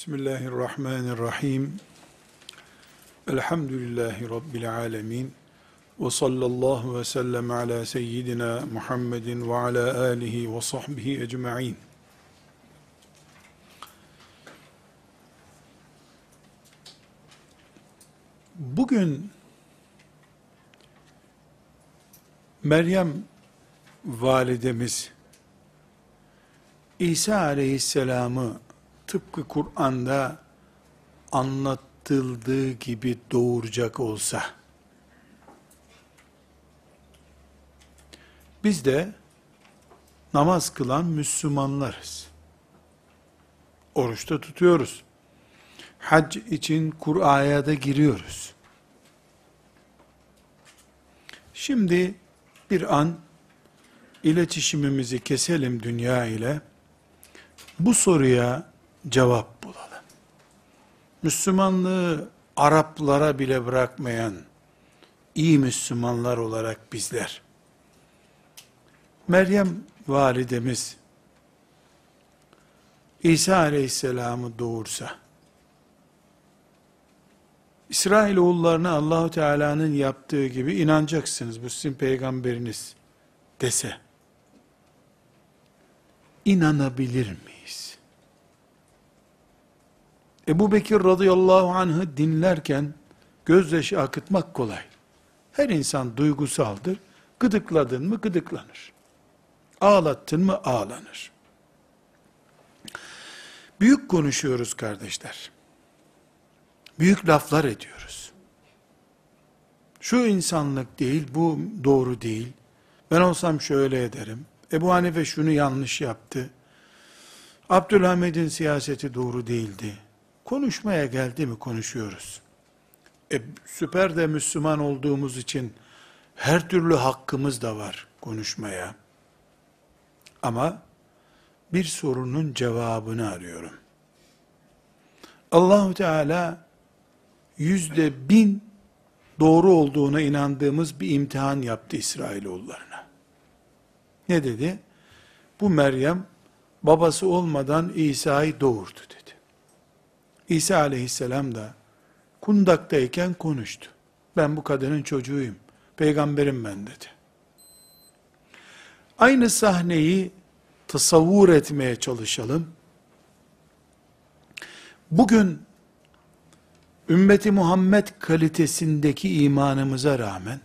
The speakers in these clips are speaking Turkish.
Bismillahirrahmanirrahim. Elhamdülillahi Rabbil alemin. Ve sallallahu ve sellem ala seyyidina Muhammedin ve ala alihi ve sahbihi ecma'in. Bugün Meryem validemiz İsa aleyhisselamı tıpkı Kur'an'da anlatıldığı gibi doğuracak olsa, biz de namaz kılan Müslümanlarız. Oruçta tutuyoruz. Hac için Kur'a'ya da giriyoruz. Şimdi bir an iletişimimizi keselim dünya ile. Bu soruya cevap bulalım. Müslümanlığı Araplara bile bırakmayan iyi Müslümanlar olarak bizler, Meryem validemiz, İsa aleyhisselamı doğursa, İsrailoğullarına Allahu Teala'nın yaptığı gibi inanacaksınız. Bu sizin peygamberiniz dese, inanabilir miyiz? Ebu Bekir radıyallahu anh'ı dinlerken gözyaşı akıtmak kolay. Her insan duygusaldır. Gıdıkladın mı gıdıklanır. Ağlattın mı ağlanır. Büyük konuşuyoruz kardeşler. Büyük laflar ediyoruz. Şu insanlık değil, bu doğru değil. Ben olsam şöyle ederim. Ebu Hanife şunu yanlış yaptı. Abdülhamid'in siyaseti doğru değildi Konuşmaya geldi mi konuşuyoruz. E, süper de Müslüman olduğumuz için her türlü hakkımız da var konuşmaya. Ama bir sorunun cevabını arıyorum. Allahu Teala yüzde bin doğru olduğuna inandığımız bir imtihan yaptı İsrailoğullarına. Ne dedi? Bu Meryem babası olmadan İsa'yı doğurdu dedi. İsa aleyhisselam da kundaktayken konuştu. Ben bu kadının çocuğuyum. Peygamberim ben dedi. Aynı sahneyi tasavvur etmeye çalışalım. Bugün ümmeti Muhammed kalitesindeki imanımıza rağmen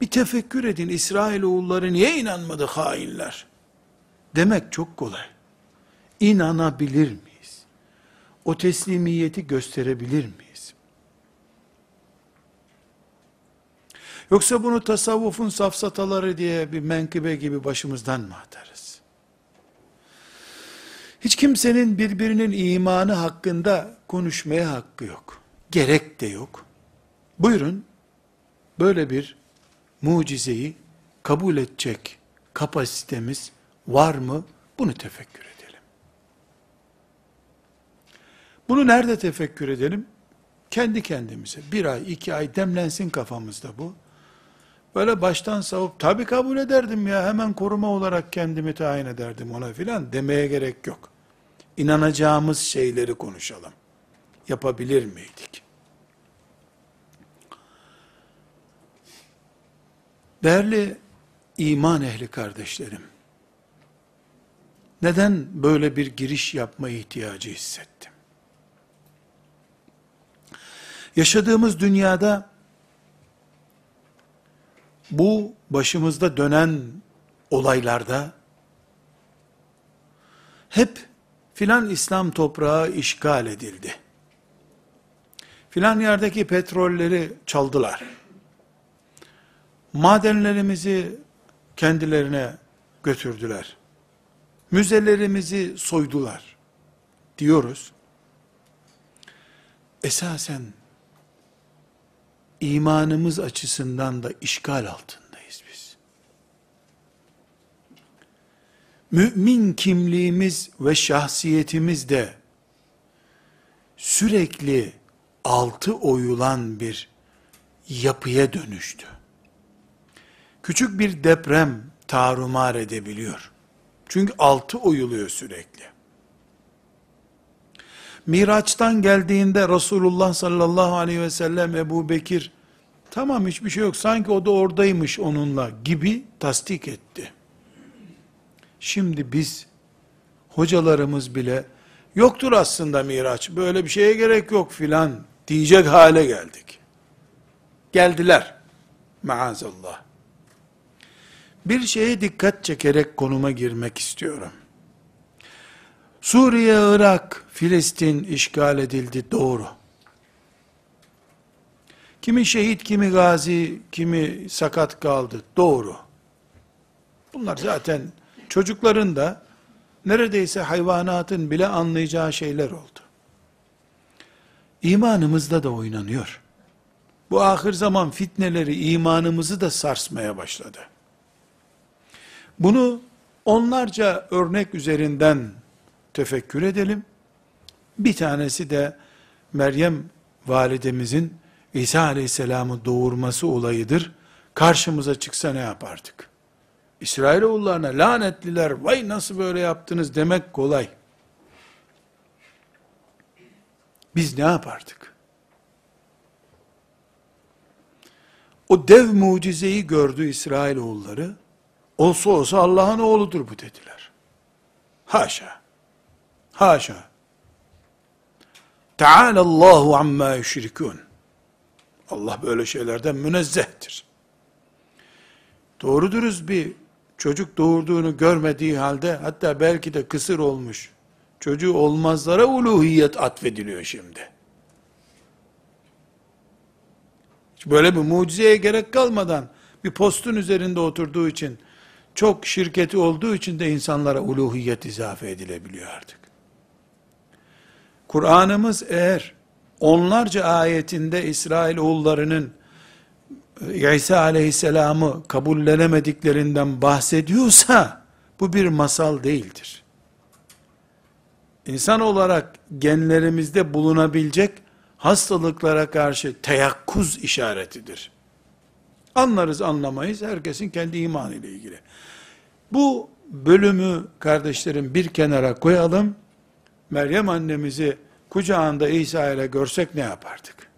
bir tefekkür edin İsrailoğulları niye inanmadı hainler? Demek çok kolay. İnanabilir mi? O teslimiyeti gösterebilir miyiz? Yoksa bunu tasavvufun safsataları diye bir menkıbe gibi başımızdan mı atarız? Hiç kimsenin birbirinin imanı hakkında konuşmaya hakkı yok. Gerek de yok. Buyurun, böyle bir mucizeyi kabul edecek kapasitemiz var mı? Bunu tefekkür edin. Bunu nerede tefekkür edelim? Kendi kendimize. Bir ay, iki ay demlensin kafamızda bu. Böyle baştan savup, tabi kabul ederdim ya, hemen koruma olarak kendimi tayin ederdim ona filan demeye gerek yok. İnanacağımız şeyleri konuşalım. Yapabilir miydik? Değerli iman ehli kardeşlerim, neden böyle bir giriş yapma ihtiyacı hissettim? Yaşadığımız dünyada bu başımızda dönen olaylarda hep filan İslam toprağı işgal edildi. Filan yerdeki petrolleri çaldılar. Madenlerimizi kendilerine götürdüler. Müzelerimizi soydular diyoruz. Esasen imanımız açısından da işgal altındayız biz. Mümin kimliğimiz ve şahsiyetimiz de sürekli altı oyulan bir yapıya dönüştü. Küçük bir deprem tarumar edebiliyor. Çünkü altı oyuluyor sürekli. Miraç'tan geldiğinde Resulullah sallallahu aleyhi ve sellem Ebu Bekir, tamam hiçbir şey yok sanki o da oradaymış onunla gibi tasdik etti. Şimdi biz, hocalarımız bile, yoktur aslında Miraç, böyle bir şeye gerek yok filan diyecek hale geldik. Geldiler, maazallah. Bir şeye dikkat çekerek konuma girmek istiyorum. Suriye, Irak, Filistin işgal edildi doğru. Kimi şehit, kimi gazi, kimi sakat kaldı doğru. Bunlar zaten çocukların da neredeyse hayvanatın bile anlayacağı şeyler oldu. İmanımızda da oynanıyor. Bu ahir zaman fitneleri imanımızı da sarsmaya başladı. Bunu onlarca örnek üzerinden tefekkür edelim. Bir tanesi de Meryem validemizin İsa aleyhisselamı doğurması olayıdır. Karşımıza çıksa ne yapardık? İsrailoğullarına lanetliler vay nasıl böyle yaptınız demek kolay. Biz ne yapardık? O dev mucizeyi gördü İsrailoğulları. Olsa olsa Allah'ın oğludur bu dediler. Haşa. Haşa. Teala Allahu amma yüşrikun. Allah böyle şeylerden münezzehtir. Doğru dürüst bir çocuk doğurduğunu görmediği halde hatta belki de kısır olmuş çocuğu olmazlara uluhiyet atfediliyor şimdi. Hiç böyle bir mucizeye gerek kalmadan bir postun üzerinde oturduğu için çok şirketi olduğu için de insanlara uluhiyet izafe edilebiliyor artık. Kur'an'ımız eğer onlarca ayetinde İsrail oğullarının e, İsa aleyhisselamı kabullenemediklerinden bahsediyorsa bu bir masal değildir. İnsan olarak genlerimizde bulunabilecek hastalıklara karşı teyakkuz işaretidir. Anlarız anlamayız herkesin kendi imanı ile ilgili. Bu bölümü kardeşlerim bir kenara koyalım. Meryem annemizi kucağında İsa ile görsek ne yapardık?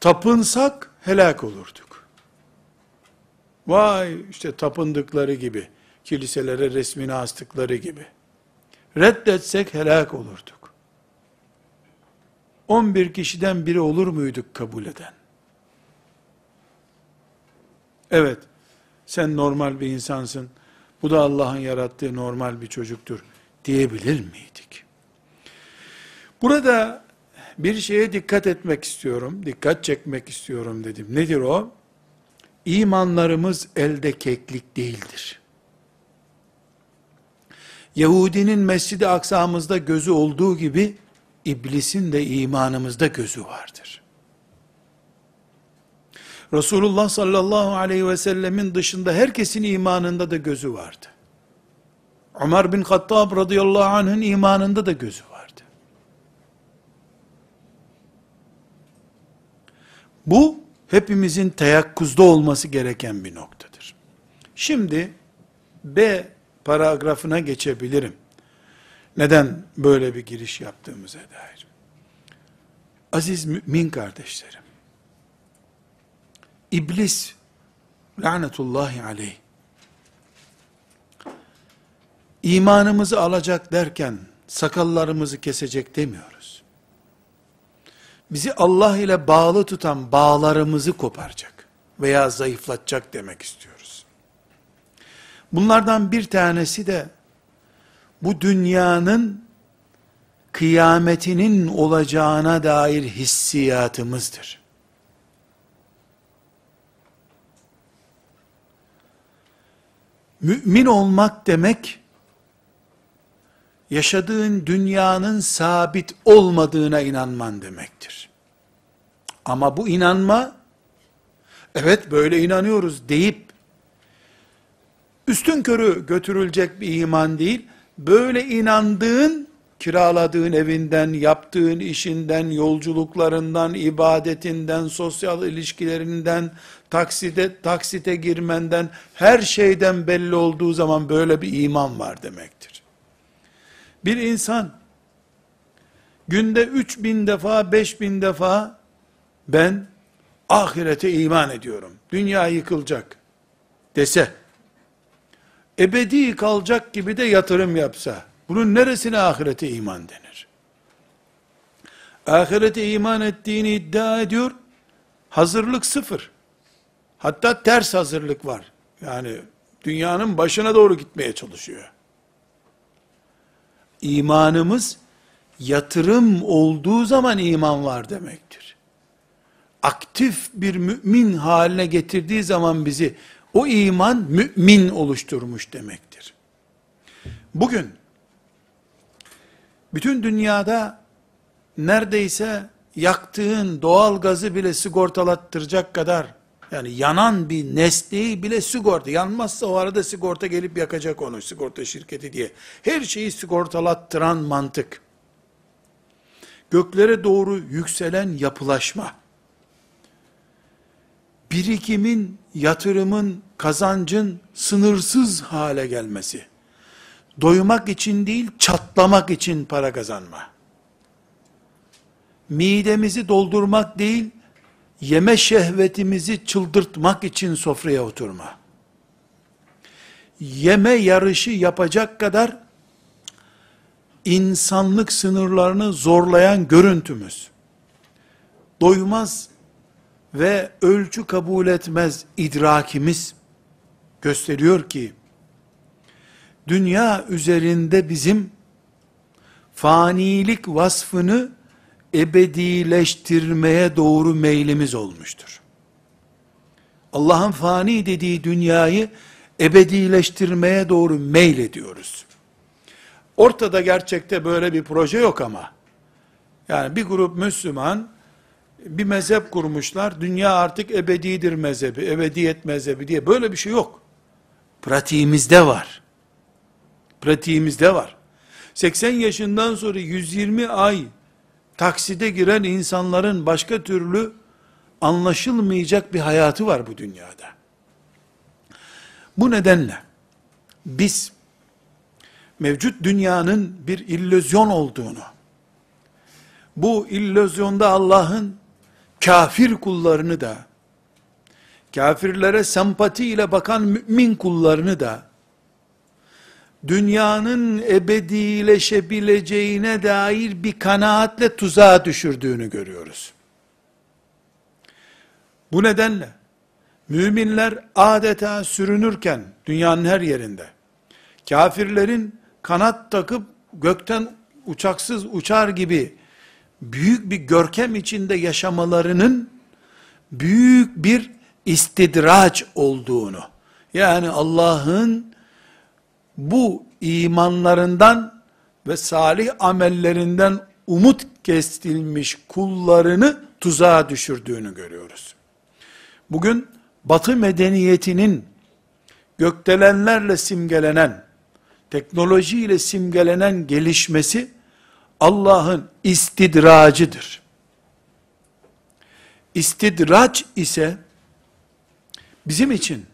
Tapınsak helak olurduk. Vay işte tapındıkları gibi, kiliselere resmini astıkları gibi. Reddetsek helak olurduk. 11 kişiden biri olur muyduk kabul eden? Evet, sen normal bir insansın, bu da Allah'ın yarattığı normal bir çocuktur diyebilir miydik? Burada bir şeye dikkat etmek istiyorum, dikkat çekmek istiyorum dedim. Nedir o? İmanlarımız elde keklik değildir. Yahudinin Mescid-i Aksa'mızda gözü olduğu gibi, iblisin de imanımızda gözü vardır. Resulullah sallallahu aleyhi ve sellemin dışında herkesin imanında da gözü vardı. Ömer bin Hattab radıyallahu anh'ın imanında da gözü vardı. Bu hepimizin teyakkuzda olması gereken bir noktadır. Şimdi B paragrafına geçebilirim. Neden böyle bir giriş yaptığımıza dair. Aziz mümin kardeşlerim, İblis, lanetullahi aleyh, imanımızı alacak derken, sakallarımızı kesecek demiyoruz. Bizi Allah ile bağlı tutan bağlarımızı koparacak veya zayıflatacak demek istiyoruz. Bunlardan bir tanesi de, bu dünyanın kıyametinin olacağına dair hissiyatımızdır. Mümin olmak demek, yaşadığın dünyanın sabit olmadığına inanman demektir. Ama bu inanma, evet böyle inanıyoruz deyip, üstün körü götürülecek bir iman değil, böyle inandığın, kiraladığın evinden, yaptığın işinden, yolculuklarından, ibadetinden, sosyal ilişkilerinden, taksite, taksite girmenden, her şeyden belli olduğu zaman böyle bir iman var demektir. Bir insan günde 3000 defa, 5000 defa ben ahirete iman ediyorum. Dünya yıkılacak dese, ebedi kalacak gibi de yatırım yapsa, bunun neresine ahirete iman denir? Ahirete iman ettiğini iddia ediyor, hazırlık sıfır. Hatta ters hazırlık var. Yani dünyanın başına doğru gitmeye çalışıyor. İmanımız yatırım olduğu zaman iman var demektir. Aktif bir mümin haline getirdiği zaman bizi o iman mümin oluşturmuş demektir. Bugün bütün dünyada neredeyse yaktığın doğal gazı bile sigortalattıracak kadar yani yanan bir nesneyi bile sigorta. Yanmazsa o arada sigorta gelip yakacak onu sigorta şirketi diye. Her şeyi sigortalattıran mantık. Göklere doğru yükselen yapılaşma. Birikimin, yatırımın, kazancın sınırsız hale gelmesi. Doymak için değil, çatlamak için para kazanma. Midemizi doldurmak değil, yeme şehvetimizi çıldırtmak için sofraya oturma. Yeme yarışı yapacak kadar insanlık sınırlarını zorlayan görüntümüz. Doymaz ve ölçü kabul etmez idrakimiz gösteriyor ki dünya üzerinde bizim fanilik vasfını ebedileştirmeye doğru meylimiz olmuştur. Allah'ın fani dediği dünyayı ebedileştirmeye doğru meyl ediyoruz. Ortada gerçekte böyle bir proje yok ama. Yani bir grup Müslüman bir mezhep kurmuşlar. Dünya artık ebedidir mezhebi, ebediyet mezhebi diye böyle bir şey yok. Pratiğimizde var. Pratiğimizde var. 80 yaşından sonra 120 ay takside giren insanların başka türlü anlaşılmayacak bir hayatı var bu dünyada. Bu nedenle biz mevcut dünyanın bir illüzyon olduğunu, bu illüzyonda Allah'ın kafir kullarını da, kafirlere sempati ile bakan mümin kullarını da, dünyanın ebedileşebileceğine dair bir kanaatle tuzağa düşürdüğünü görüyoruz. Bu nedenle müminler adeta sürünürken dünyanın her yerinde kafirlerin kanat takıp gökten uçaksız uçar gibi büyük bir görkem içinde yaşamalarının büyük bir istidraç olduğunu yani Allah'ın bu imanlarından ve salih amellerinden umut kestilmiş kullarını tuzağa düşürdüğünü görüyoruz. Bugün batı medeniyetinin gökdelenlerle simgelenen, teknolojiyle simgelenen gelişmesi Allah'ın istidracıdır. İstidraç ise bizim için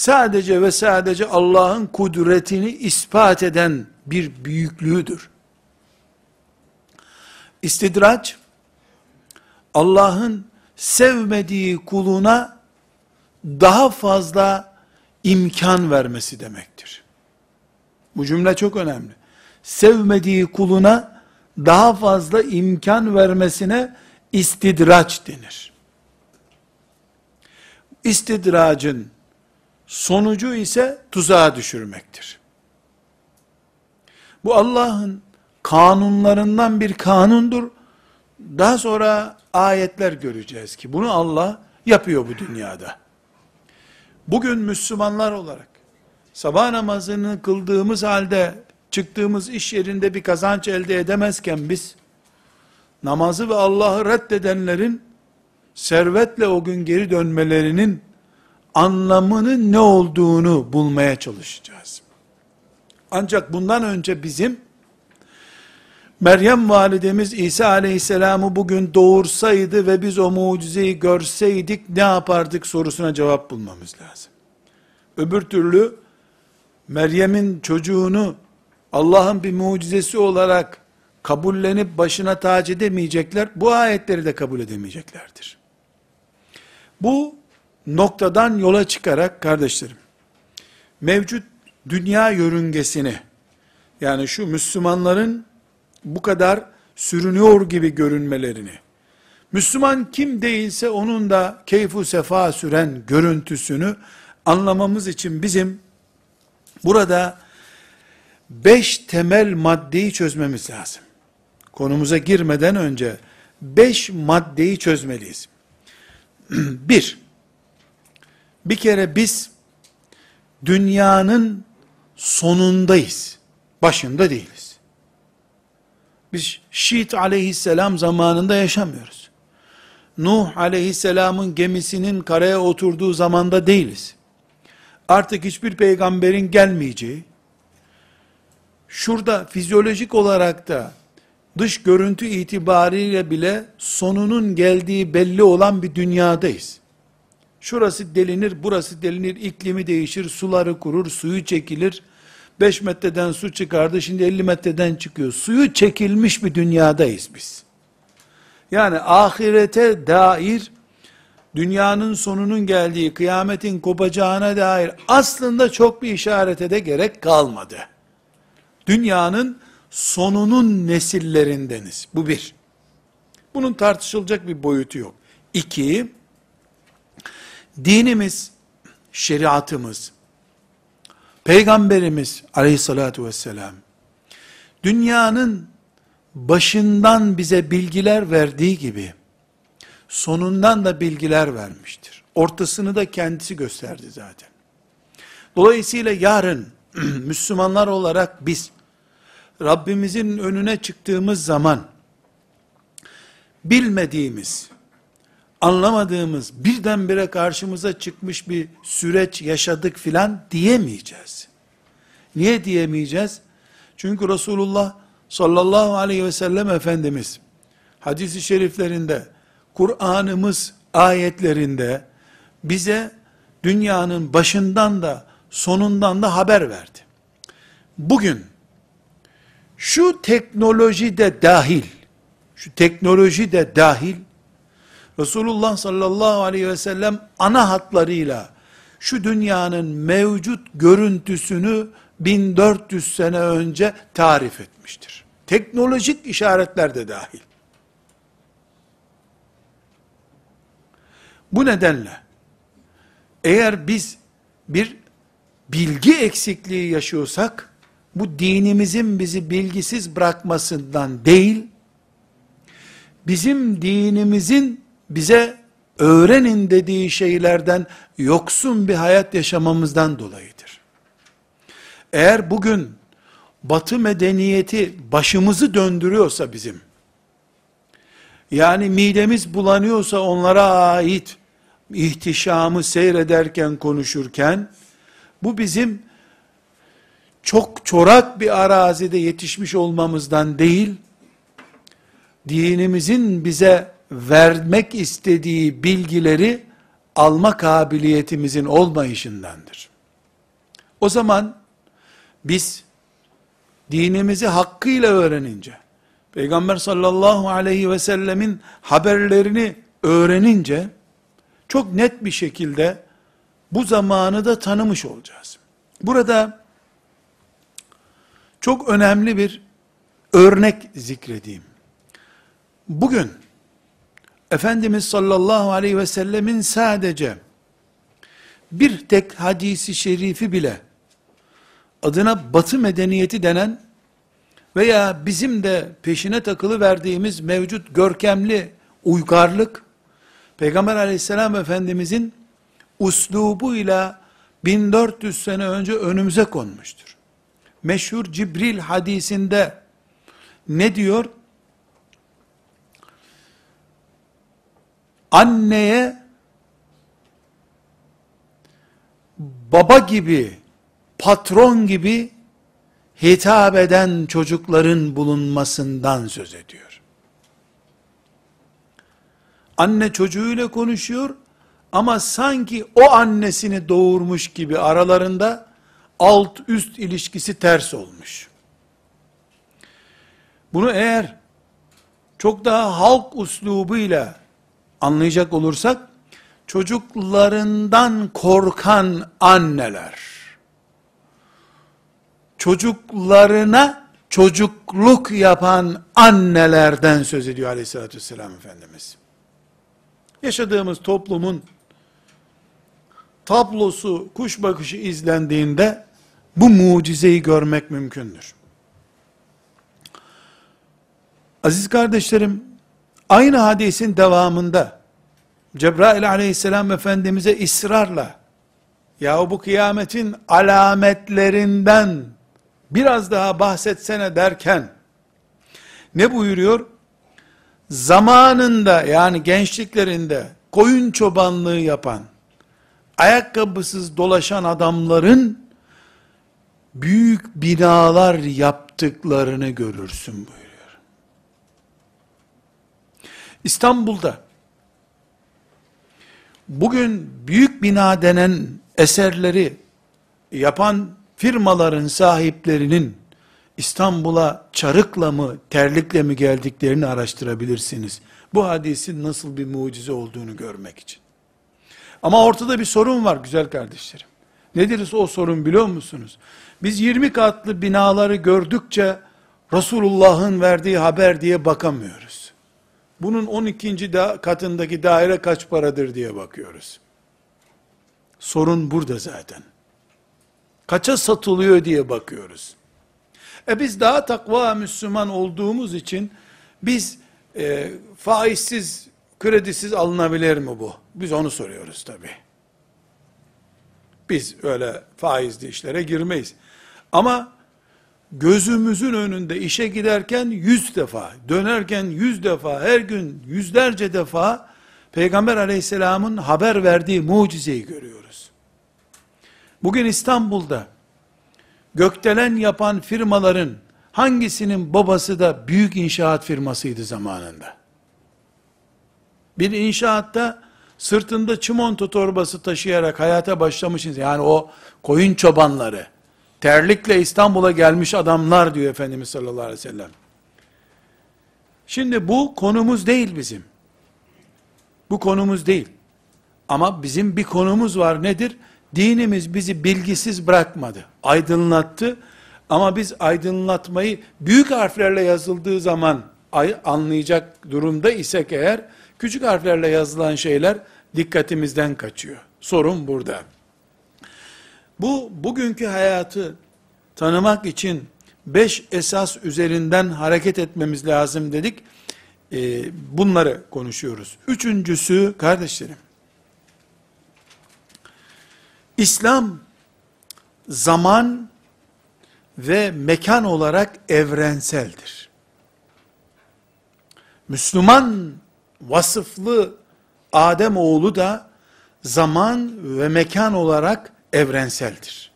sadece ve sadece Allah'ın kudretini ispat eden bir büyüklüğüdür. İstidraç, Allah'ın sevmediği kuluna daha fazla imkan vermesi demektir. Bu cümle çok önemli. Sevmediği kuluna daha fazla imkan vermesine istidraç denir. İstidracın sonucu ise tuzağa düşürmektir. Bu Allah'ın kanunlarından bir kanundur. Daha sonra ayetler göreceğiz ki bunu Allah yapıyor bu dünyada. Bugün Müslümanlar olarak sabah namazını kıldığımız halde çıktığımız iş yerinde bir kazanç elde edemezken biz namazı ve Allah'ı reddedenlerin servetle o gün geri dönmelerinin anlamının ne olduğunu bulmaya çalışacağız. Ancak bundan önce bizim Meryem validemiz İsa aleyhisselamı bugün doğursaydı ve biz o mucizeyi görseydik ne yapardık sorusuna cevap bulmamız lazım. Öbür türlü Meryem'in çocuğunu Allah'ın bir mucizesi olarak kabullenip başına tac edemeyecekler, bu ayetleri de kabul edemeyeceklerdir. Bu noktadan yola çıkarak kardeşlerim, mevcut dünya yörüngesini, yani şu Müslümanların bu kadar sürünüyor gibi görünmelerini, Müslüman kim değilse onun da keyfu sefa süren görüntüsünü anlamamız için bizim burada beş temel maddeyi çözmemiz lazım. Konumuza girmeden önce beş maddeyi çözmeliyiz. bir, bir kere biz dünyanın sonundayız. Başında değiliz. Biz Şiit aleyhisselam zamanında yaşamıyoruz. Nuh aleyhisselamın gemisinin karaya oturduğu zamanda değiliz. Artık hiçbir peygamberin gelmeyeceği, şurada fizyolojik olarak da dış görüntü itibariyle bile sonunun geldiği belli olan bir dünyadayız. Şurası delinir, burası delinir, iklimi değişir, suları kurur, suyu çekilir. 5 metreden su çıkardı, şimdi 50 metreden çıkıyor. Suyu çekilmiş bir dünyadayız biz. Yani ahirete dair dünyanın sonunun geldiği, kıyametin kopacağına dair aslında çok bir işarete de gerek kalmadı. Dünyanın sonunun nesillerindeniz. Bu bir. Bunun tartışılacak bir boyutu yok. İki, dinimiz, şeriatımız, Peygamberimiz aleyhissalatu vesselam, dünyanın başından bize bilgiler verdiği gibi, sonundan da bilgiler vermiştir. Ortasını da kendisi gösterdi zaten. Dolayısıyla yarın Müslümanlar olarak biz Rabbimizin önüne çıktığımız zaman bilmediğimiz, anlamadığımız, birdenbire karşımıza çıkmış bir süreç yaşadık filan diyemeyeceğiz. Niye diyemeyeceğiz? Çünkü Resulullah sallallahu aleyhi ve sellem Efendimiz hadisi şeriflerinde, Kur'an'ımız ayetlerinde bize dünyanın başından da sonundan da haber verdi. Bugün şu teknoloji de dahil, şu teknoloji de dahil, Resulullah sallallahu aleyhi ve sellem ana hatlarıyla şu dünyanın mevcut görüntüsünü 1400 sene önce tarif etmiştir. Teknolojik işaretler de dahil. Bu nedenle eğer biz bir bilgi eksikliği yaşıyorsak bu dinimizin bizi bilgisiz bırakmasından değil bizim dinimizin bize öğrenin dediği şeylerden yoksun bir hayat yaşamamızdan dolayıdır. Eğer bugün batı medeniyeti başımızı döndürüyorsa bizim, yani midemiz bulanıyorsa onlara ait ihtişamı seyrederken konuşurken, bu bizim çok çorak bir arazide yetişmiş olmamızdan değil, dinimizin bize vermek istediği bilgileri alma kabiliyetimizin olmayışındandır. O zaman biz dinimizi hakkıyla öğrenince, Peygamber sallallahu aleyhi ve sellemin haberlerini öğrenince, çok net bir şekilde bu zamanı da tanımış olacağız. Burada çok önemli bir örnek zikredeyim. Bugün Efendimiz sallallahu aleyhi ve sellemin sadece bir tek hadisi şerifi bile adına batı medeniyeti denen veya bizim de peşine takılı verdiğimiz mevcut görkemli uygarlık Peygamber aleyhisselam efendimizin uslubuyla 1400 sene önce önümüze konmuştur. Meşhur Cibril hadisinde ne diyor? Anneye baba gibi, patron gibi hitap eden çocukların bulunmasından söz ediyor. Anne çocuğuyla konuşuyor ama sanki o annesini doğurmuş gibi aralarında alt üst ilişkisi ters olmuş. Bunu eğer çok daha halk uslubuyla anlayacak olursak, çocuklarından korkan anneler, çocuklarına çocukluk yapan annelerden söz ediyor aleyhissalatü vesselam Efendimiz. Yaşadığımız toplumun tablosu, kuş bakışı izlendiğinde bu mucizeyi görmek mümkündür. Aziz kardeşlerim, aynı hadisin devamında Cebrail aleyhisselam Efendimiz'e ısrarla ya bu kıyametin alametlerinden biraz daha bahsetsene derken ne buyuruyor? Zamanında yani gençliklerinde koyun çobanlığı yapan, ayakkabısız dolaşan adamların büyük binalar yaptıklarını görürsün buyuruyor. İstanbul'da bugün büyük bina denen eserleri yapan firmaların sahiplerinin İstanbul'a çarıkla mı, terlikle mi geldiklerini araştırabilirsiniz. Bu hadisin nasıl bir mucize olduğunu görmek için. Ama ortada bir sorun var güzel kardeşlerim. Nedir o sorun biliyor musunuz? Biz 20 katlı binaları gördükçe Resulullah'ın verdiği haber diye bakamıyoruz. Bunun 12. Da katındaki daire kaç paradır diye bakıyoruz. Sorun burada zaten. Kaça satılıyor diye bakıyoruz. E biz daha takva Müslüman olduğumuz için biz e, faizsiz, kredisiz alınabilir mi bu? Biz onu soruyoruz tabi. Biz öyle faizli işlere girmeyiz. Ama gözümüzün önünde işe giderken yüz defa, dönerken yüz defa, her gün yüzlerce defa Peygamber aleyhisselamın haber verdiği mucizeyi görüyoruz. Bugün İstanbul'da gökdelen yapan firmaların hangisinin babası da büyük inşaat firmasıydı zamanında? Bir inşaatta sırtında çimento torbası taşıyarak hayata başlamışsınız. Yani o koyun çobanları, terlikle İstanbul'a gelmiş adamlar diyor Efendimiz sallallahu aleyhi ve sellem. Şimdi bu konumuz değil bizim. Bu konumuz değil. Ama bizim bir konumuz var nedir? Dinimiz bizi bilgisiz bırakmadı. Aydınlattı. Ama biz aydınlatmayı büyük harflerle yazıldığı zaman anlayacak durumda isek eğer, küçük harflerle yazılan şeyler dikkatimizden kaçıyor. Sorun burada. Bu bugünkü hayatı tanımak için beş esas üzerinden hareket etmemiz lazım dedik. Ee, bunları konuşuyoruz. Üçüncüsü kardeşlerim, İslam zaman ve mekan olarak evrenseldir. Müslüman vasıflı Adem oğlu da zaman ve mekan olarak evrenseldir.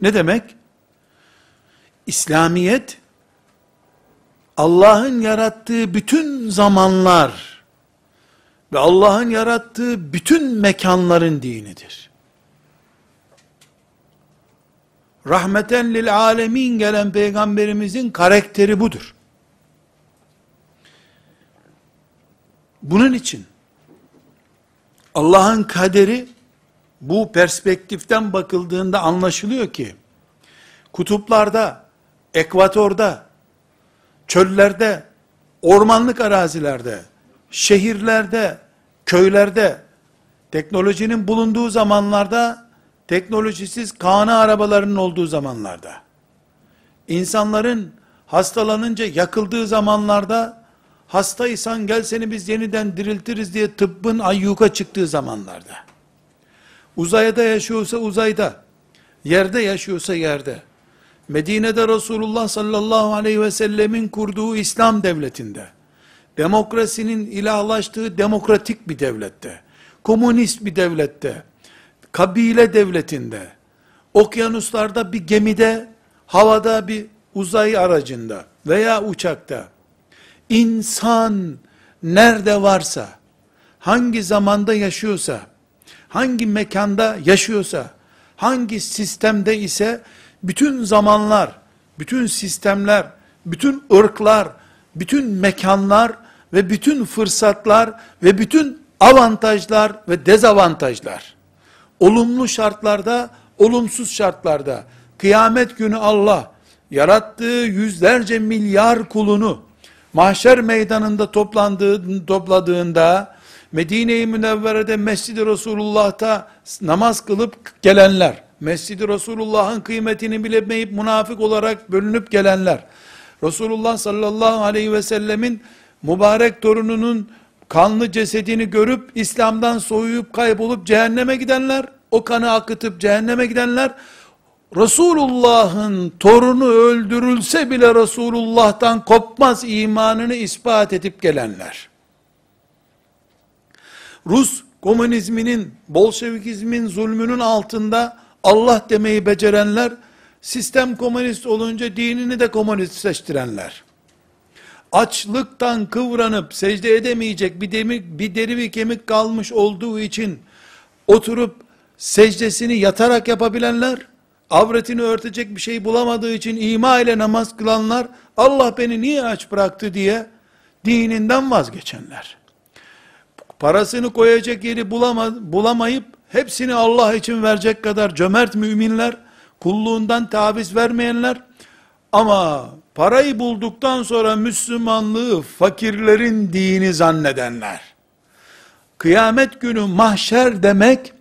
Ne demek? İslamiyet Allah'ın yarattığı bütün zamanlar ve Allah'ın yarattığı bütün mekanların dinidir. Rahmeten lil alemin gelen peygamberimizin karakteri budur. Bunun için Allah'ın kaderi bu perspektiften bakıldığında anlaşılıyor ki kutuplarda, ekvatorda, çöllerde, ormanlık arazilerde, şehirlerde, köylerde, teknolojinin bulunduğu zamanlarda, teknolojisiz kana arabalarının olduğu zamanlarda, insanların hastalanınca yakıldığı zamanlarda, hastaysan gel seni biz yeniden diriltiriz diye tıbbın ayyuka çıktığı zamanlarda, uzayda yaşıyorsa uzayda, yerde yaşıyorsa yerde, Medine'de Resulullah sallallahu aleyhi ve sellemin kurduğu İslam devletinde, demokrasinin ilahlaştığı demokratik bir devlette, komünist bir devlette, kabile devletinde, okyanuslarda bir gemide, havada bir uzay aracında veya uçakta, insan nerede varsa, hangi zamanda yaşıyorsa, hangi mekanda yaşıyorsa, hangi sistemde ise, bütün zamanlar, bütün sistemler bütün ırklar, bütün mekanlar ve bütün fırsatlar ve bütün avantajlar ve dezavantajlar, olumlu şartlarda, olumsuz şartlarda, kıyamet günü Allah, yarattığı yüzlerce milyar kulunu, mahşer meydanında toplandığı, topladığında, Medine-i Münevvere'de Mescid-i Resulullah'ta namaz kılıp gelenler, Mescid-i Resulullah'ın kıymetini bilemeyip münafık olarak bölünüp gelenler, Resulullah sallallahu aleyhi ve sellemin mübarek torununun kanlı cesedini görüp İslam'dan soyuyup kaybolup cehenneme gidenler, o kanı akıtıp cehenneme gidenler, Resulullah'ın torunu öldürülse bile Resulullah'tan kopmaz imanını ispat edip gelenler. Rus komünizminin, Bolşevikizmin zulmünün altında Allah demeyi becerenler, sistem komünist olunca dinini de komünistleştirenler. Açlıktan kıvranıp secde edemeyecek bir, demir, bir deri bir kemik kalmış olduğu için oturup secdesini yatarak yapabilenler, avretini örtecek bir şey bulamadığı için ima ile namaz kılanlar, Allah beni niye aç bıraktı diye dininden vazgeçenler. Parasını koyacak yeri bulama, bulamayıp hepsini Allah için verecek kadar cömert müminler, kulluğundan taviz vermeyenler, ama parayı bulduktan sonra Müslümanlığı fakirlerin dini zannedenler, kıyamet günü mahşer demek,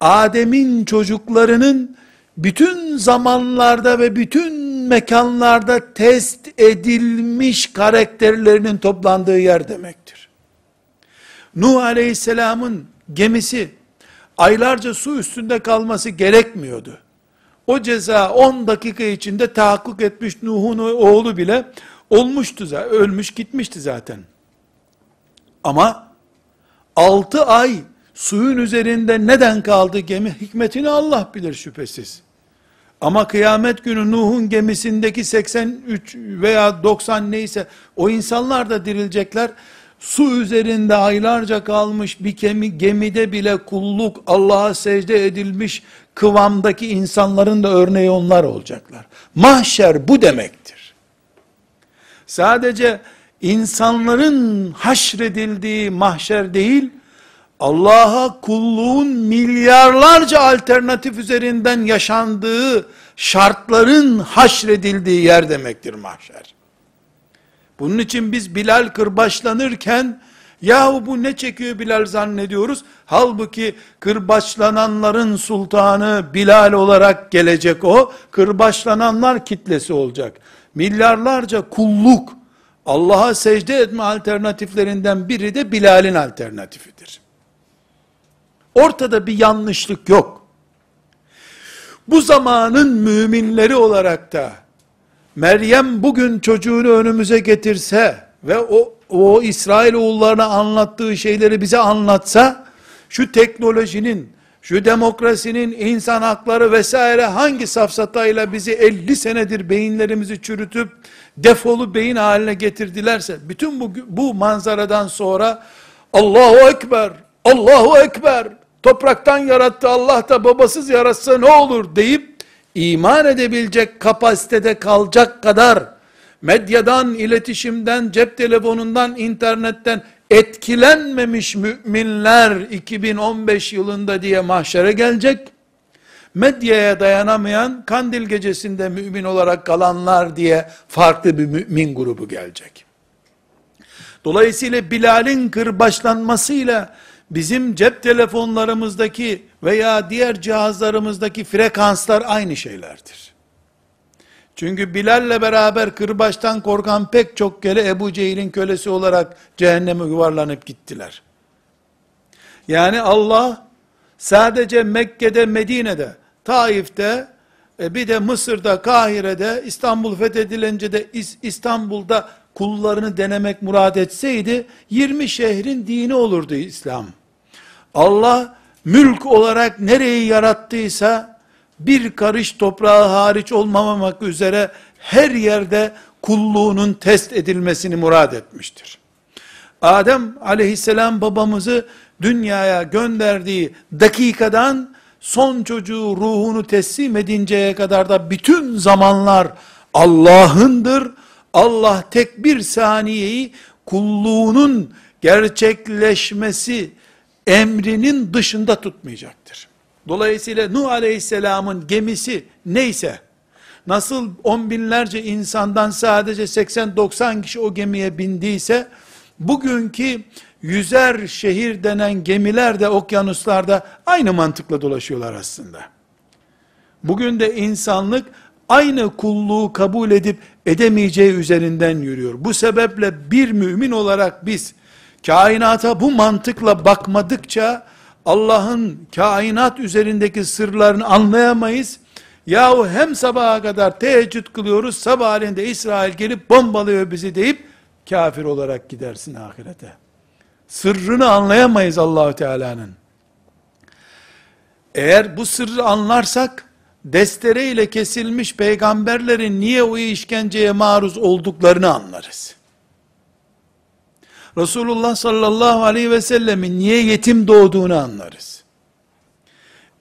Adem'in çocuklarının bütün zamanlarda ve bütün mekanlarda test edilmiş karakterlerinin toplandığı yer demektir. Nuh aleyhisselamın gemisi aylarca su üstünde kalması gerekmiyordu. O ceza 10 dakika içinde tahakkuk etmiş Nuh'un oğlu bile olmuştu zaten, ölmüş gitmişti zaten. Ama 6 ay suyun üzerinde neden kaldı gemi? Hikmetini Allah bilir şüphesiz. Ama kıyamet günü Nuh'un gemisindeki 83 veya 90 neyse o insanlar da dirilecekler. Su üzerinde aylarca kalmış bir gemi, gemide bile kulluk, Allah'a secde edilmiş kıvamdaki insanların da örneği onlar olacaklar. Mahşer bu demektir. Sadece insanların haşredildiği mahşer değil, Allah'a kulluğun milyarlarca alternatif üzerinden yaşandığı şartların haşredildiği yer demektir mahşer. Bunun için biz Bilal kırbaçlanırken, yahu bu ne çekiyor Bilal zannediyoruz. Halbuki kırbaçlananların sultanı Bilal olarak gelecek o. Kırbaçlananlar kitlesi olacak. Milyarlarca kulluk, Allah'a secde etme alternatiflerinden biri de Bilal'in alternatifidir. Ortada bir yanlışlık yok. Bu zamanın müminleri olarak da Meryem bugün çocuğunu önümüze getirse ve o, o İsrail oğullarına anlattığı şeyleri bize anlatsa, şu teknolojinin, şu demokrasinin, insan hakları vesaire hangi safsatayla bizi 50 senedir beyinlerimizi çürütüp defolu beyin haline getirdilerse, bütün bu, bu manzaradan sonra Allahu Ekber, Allahu Ekber, topraktan yarattı Allah da babasız yaratsa ne olur deyip iman edebilecek kapasitede kalacak kadar medyadan, iletişimden, cep telefonundan, internetten etkilenmemiş müminler 2015 yılında diye mahşere gelecek. Medyaya dayanamayan kandil gecesinde mümin olarak kalanlar diye farklı bir mümin grubu gelecek. Dolayısıyla Bilal'in kırbaçlanmasıyla bizim cep telefonlarımızdaki veya diğer cihazlarımızdaki frekanslar aynı şeylerdir. Çünkü Bilal'le beraber kırbaçtan korkan pek çok kere Ebu Cehil'in kölesi olarak cehenneme yuvarlanıp gittiler. Yani Allah sadece Mekke'de, Medine'de, Taif'te, e, bir de Mısır'da, Kahire'de, İstanbul fethedilince de İstanbul'da kullarını denemek murad etseydi, 20 şehrin dini olurdu İslam. Allah mülk olarak nereyi yarattıysa bir karış toprağı hariç olmamak üzere her yerde kulluğunun test edilmesini murad etmiştir. Adem aleyhisselam babamızı dünyaya gönderdiği dakikadan son çocuğu ruhunu teslim edinceye kadar da bütün zamanlar Allah'ındır. Allah tek bir saniyeyi kulluğunun gerçekleşmesi emrinin dışında tutmayacaktır. Dolayısıyla Nuh Aleyhisselam'ın gemisi neyse, nasıl on binlerce insandan sadece 80-90 kişi o gemiye bindiyse, bugünkü yüzer şehir denen gemiler de okyanuslarda aynı mantıkla dolaşıyorlar aslında. Bugün de insanlık aynı kulluğu kabul edip edemeyeceği üzerinden yürüyor. Bu sebeple bir mümin olarak biz kainata bu mantıkla bakmadıkça Allah'ın kainat üzerindeki sırlarını anlayamayız. Yahu hem sabaha kadar teheccüd kılıyoruz, sabahleyin de İsrail gelip bombalıyor bizi deyip kafir olarak gidersin ahirete. Sırrını anlayamayız Allahü Teala'nın. Eğer bu sırrı anlarsak, destere ile kesilmiş peygamberlerin niye o işkenceye maruz olduklarını anlarız. Resulullah sallallahu aleyhi ve sellemin niye yetim doğduğunu anlarız.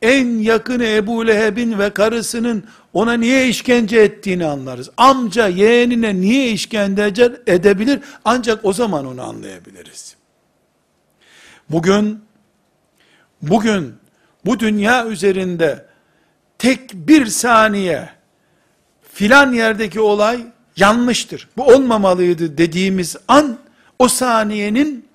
En yakını Ebu Leheb'in ve karısının ona niye işkence ettiğini anlarız. Amca yeğenine niye işkence edebilir ancak o zaman onu anlayabiliriz. Bugün bugün bu dünya üzerinde tek bir saniye filan yerdeki olay yanlıştır. Bu olmamalıydı dediğimiz an o saniyenin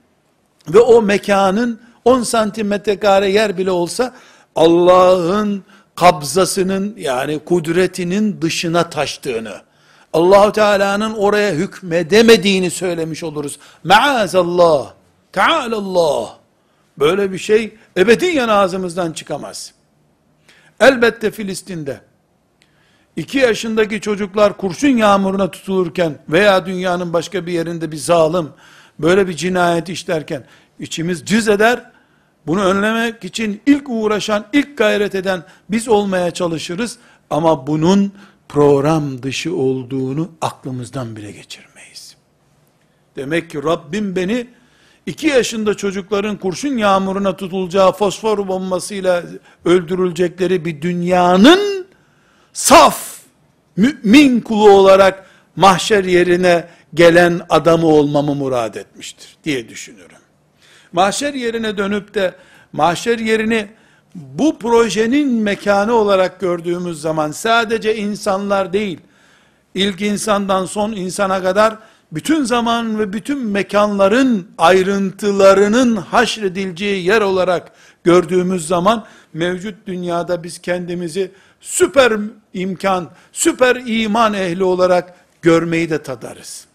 ve o mekanın 10 santimetre kare yer bile olsa Allah'ın kabzasının yani kudretinin dışına taştığını, Allahu Teala'nın oraya hükmedemediğini söylemiş oluruz. Maazallah, Tealallah. Böyle bir şey ebediyen ağzımızdan çıkamaz. Elbette Filistin'de iki yaşındaki çocuklar kurşun yağmuruna tutulurken veya dünyanın başka bir yerinde bir zalim böyle bir cinayet işlerken içimiz cız eder. Bunu önlemek için ilk uğraşan, ilk gayret eden biz olmaya çalışırız. Ama bunun program dışı olduğunu aklımızdan bile geçirmeyiz. Demek ki Rabbim beni 2 yaşında çocukların kurşun yağmuruna tutulacağı fosfor bombasıyla öldürülecekleri bir dünyanın saf mümin kulu olarak mahşer yerine gelen adamı olmamı murad etmiştir diye düşünüyorum. Mahşer yerine dönüp de mahşer yerini bu projenin mekanı olarak gördüğümüz zaman sadece insanlar değil, ilk insandan son insana kadar bütün zaman ve bütün mekanların ayrıntılarının haşredileceği yer olarak gördüğümüz zaman mevcut dünyada biz kendimizi süper imkan, süper iman ehli olarak görmeyi de tadarız.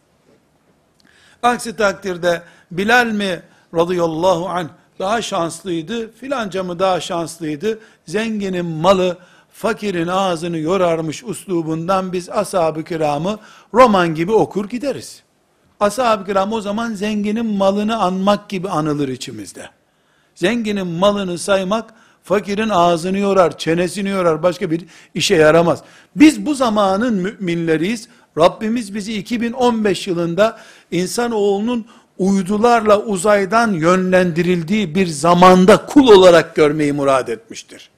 Aksi takdirde Bilal mi radıyallahu anh daha şanslıydı, filanca mı daha şanslıydı, zenginin malı fakirin ağzını yorarmış uslubundan biz ashab-ı kiramı roman gibi okur gideriz. Ashab-ı kiram o zaman zenginin malını anmak gibi anılır içimizde. Zenginin malını saymak, fakirin ağzını yorar, çenesini yorar, başka bir işe yaramaz. Biz bu zamanın müminleriyiz. Rabbimiz bizi 2015 yılında insanoğlunun uydularla uzaydan yönlendirildiği bir zamanda kul olarak görmeyi murad etmiştir.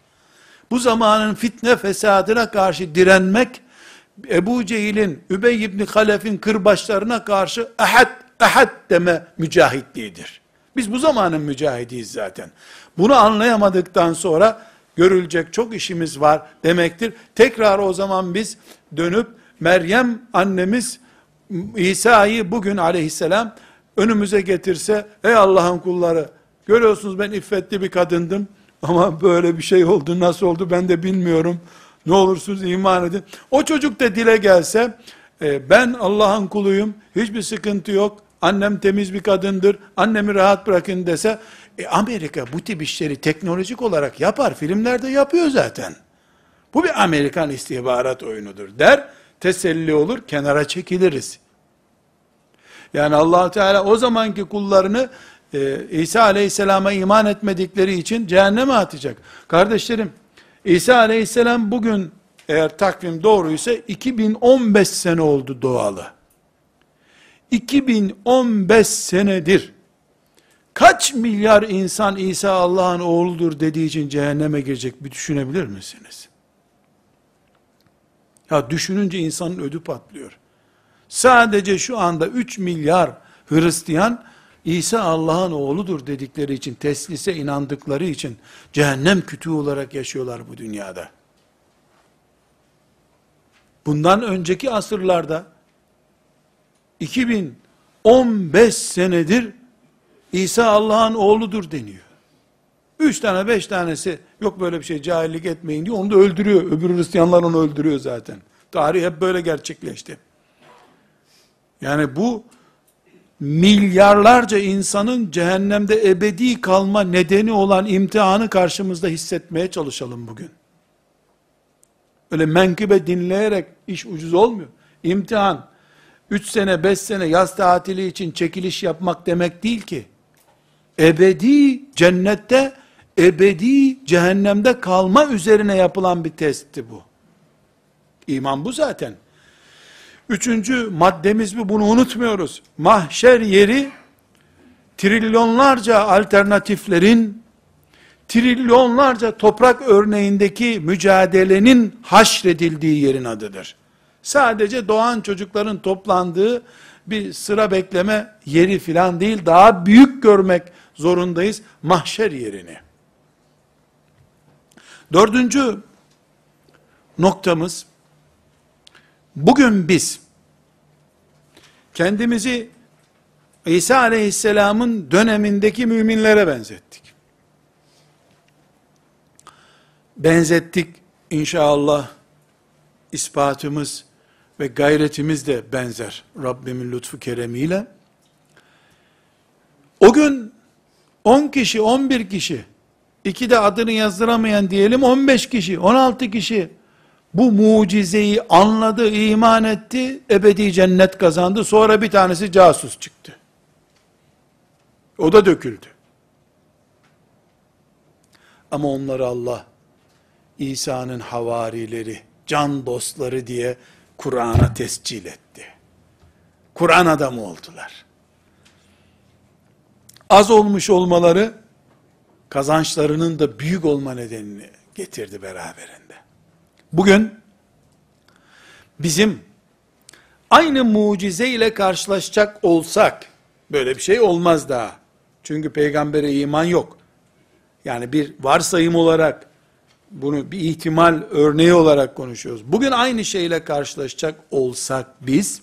Bu zamanın fitne fesadına karşı direnmek, Ebu Cehil'in, Übey ibn Halef'in kırbaçlarına karşı ahad, ahad deme mücahitliğidir. Biz bu zamanın mücahidiyiz zaten. Bunu anlayamadıktan sonra görülecek çok işimiz var demektir. Tekrar o zaman biz dönüp Meryem annemiz İsa'yı bugün aleyhisselam önümüze getirse ey Allah'ın kulları görüyorsunuz ben iffetli bir kadındım ama böyle bir şey oldu nasıl oldu ben de bilmiyorum ne olursunuz iman edin. O çocuk da dile gelse, e, ben Allah'ın kuluyum, hiçbir sıkıntı yok, annem temiz bir kadındır, annemi rahat bırakın dese, e, Amerika bu tip işleri teknolojik olarak yapar, filmlerde yapıyor zaten. Bu bir Amerikan istihbarat oyunudur der, teselli olur, kenara çekiliriz. Yani allah Teala o zamanki kullarını e, İsa aleyhisselama iman etmedikleri için cehenneme atacak. Kardeşlerim, İsa aleyhisselam bugün eğer takvim doğruysa 2015 sene oldu doğalı. 2015 senedir kaç milyar insan İsa Allah'ın oğludur dediği için cehenneme girecek bir düşünebilir misiniz? Ya düşününce insanın ödü patlıyor. Sadece şu anda 3 milyar Hristiyan İsa Allah'ın oğludur dedikleri için, teslise inandıkları için cehennem kütüğü olarak yaşıyorlar bu dünyada. Bundan önceki asırlarda 2015 senedir İsa Allah'ın oğludur deniyor. Üç tane beş tanesi yok böyle bir şey cahillik etmeyin diyor. Onu da öldürüyor. Öbür Hristiyanlar onu öldürüyor zaten. Tarih hep böyle gerçekleşti. Yani bu milyarlarca insanın cehennemde ebedi kalma nedeni olan imtihanı karşımızda hissetmeye çalışalım bugün. Öyle menkıbe dinleyerek iş ucuz olmuyor. İmtihan, 3 sene 5 sene yaz tatili için çekiliş yapmak demek değil ki. Ebedi cennette, ebedi cehennemde kalma üzerine yapılan bir testti bu. İman bu zaten. Üçüncü maddemiz bu, bunu unutmuyoruz. Mahşer yeri, trilyonlarca alternatiflerin, trilyonlarca toprak örneğindeki mücadelenin haşredildiği yerin adıdır. Sadece doğan çocukların toplandığı bir sıra bekleme yeri filan değil, daha büyük görmek zorundayız mahşer yerini. Dördüncü noktamız, bugün biz, kendimizi İsa aleyhisselamın dönemindeki müminlere benzettik. Benzettik inşallah ispatımız ve gayretimiz de benzer Rabbimin lütfu keremiyle. O gün 10 kişi, 11 kişi, iki de adını yazdıramayan diyelim 15 kişi, 16 kişi bu mucizeyi anladı, iman etti, ebedi cennet kazandı. Sonra bir tanesi casus çıktı. O da döküldü. Ama onları Allah İsa'nın havarileri, can dostları diye Kur'an'a tescil etti. Kur'an adamı oldular. Az olmuş olmaları kazançlarının da büyük olma nedenini getirdi beraberinde. Bugün bizim aynı mucize ile karşılaşacak olsak böyle bir şey olmaz daha. Çünkü peygambere iman yok. Yani bir varsayım olarak bunu bir ihtimal örneği olarak konuşuyoruz. Bugün aynı şeyle karşılaşacak olsak biz,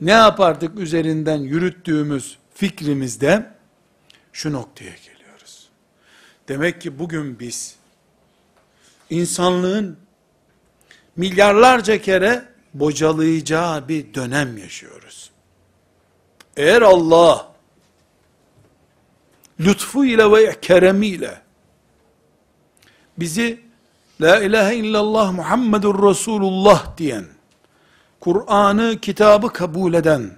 ne yapardık üzerinden yürüttüğümüz fikrimizde, şu noktaya geliyoruz. Demek ki bugün biz, insanlığın milyarlarca kere bocalayacağı bir dönem yaşıyoruz. Eğer Allah, lütfu ile ve keremiyle, bizi La ilahe illallah Muhammedur Resulullah diyen, Kur'an'ı, kitabı kabul eden,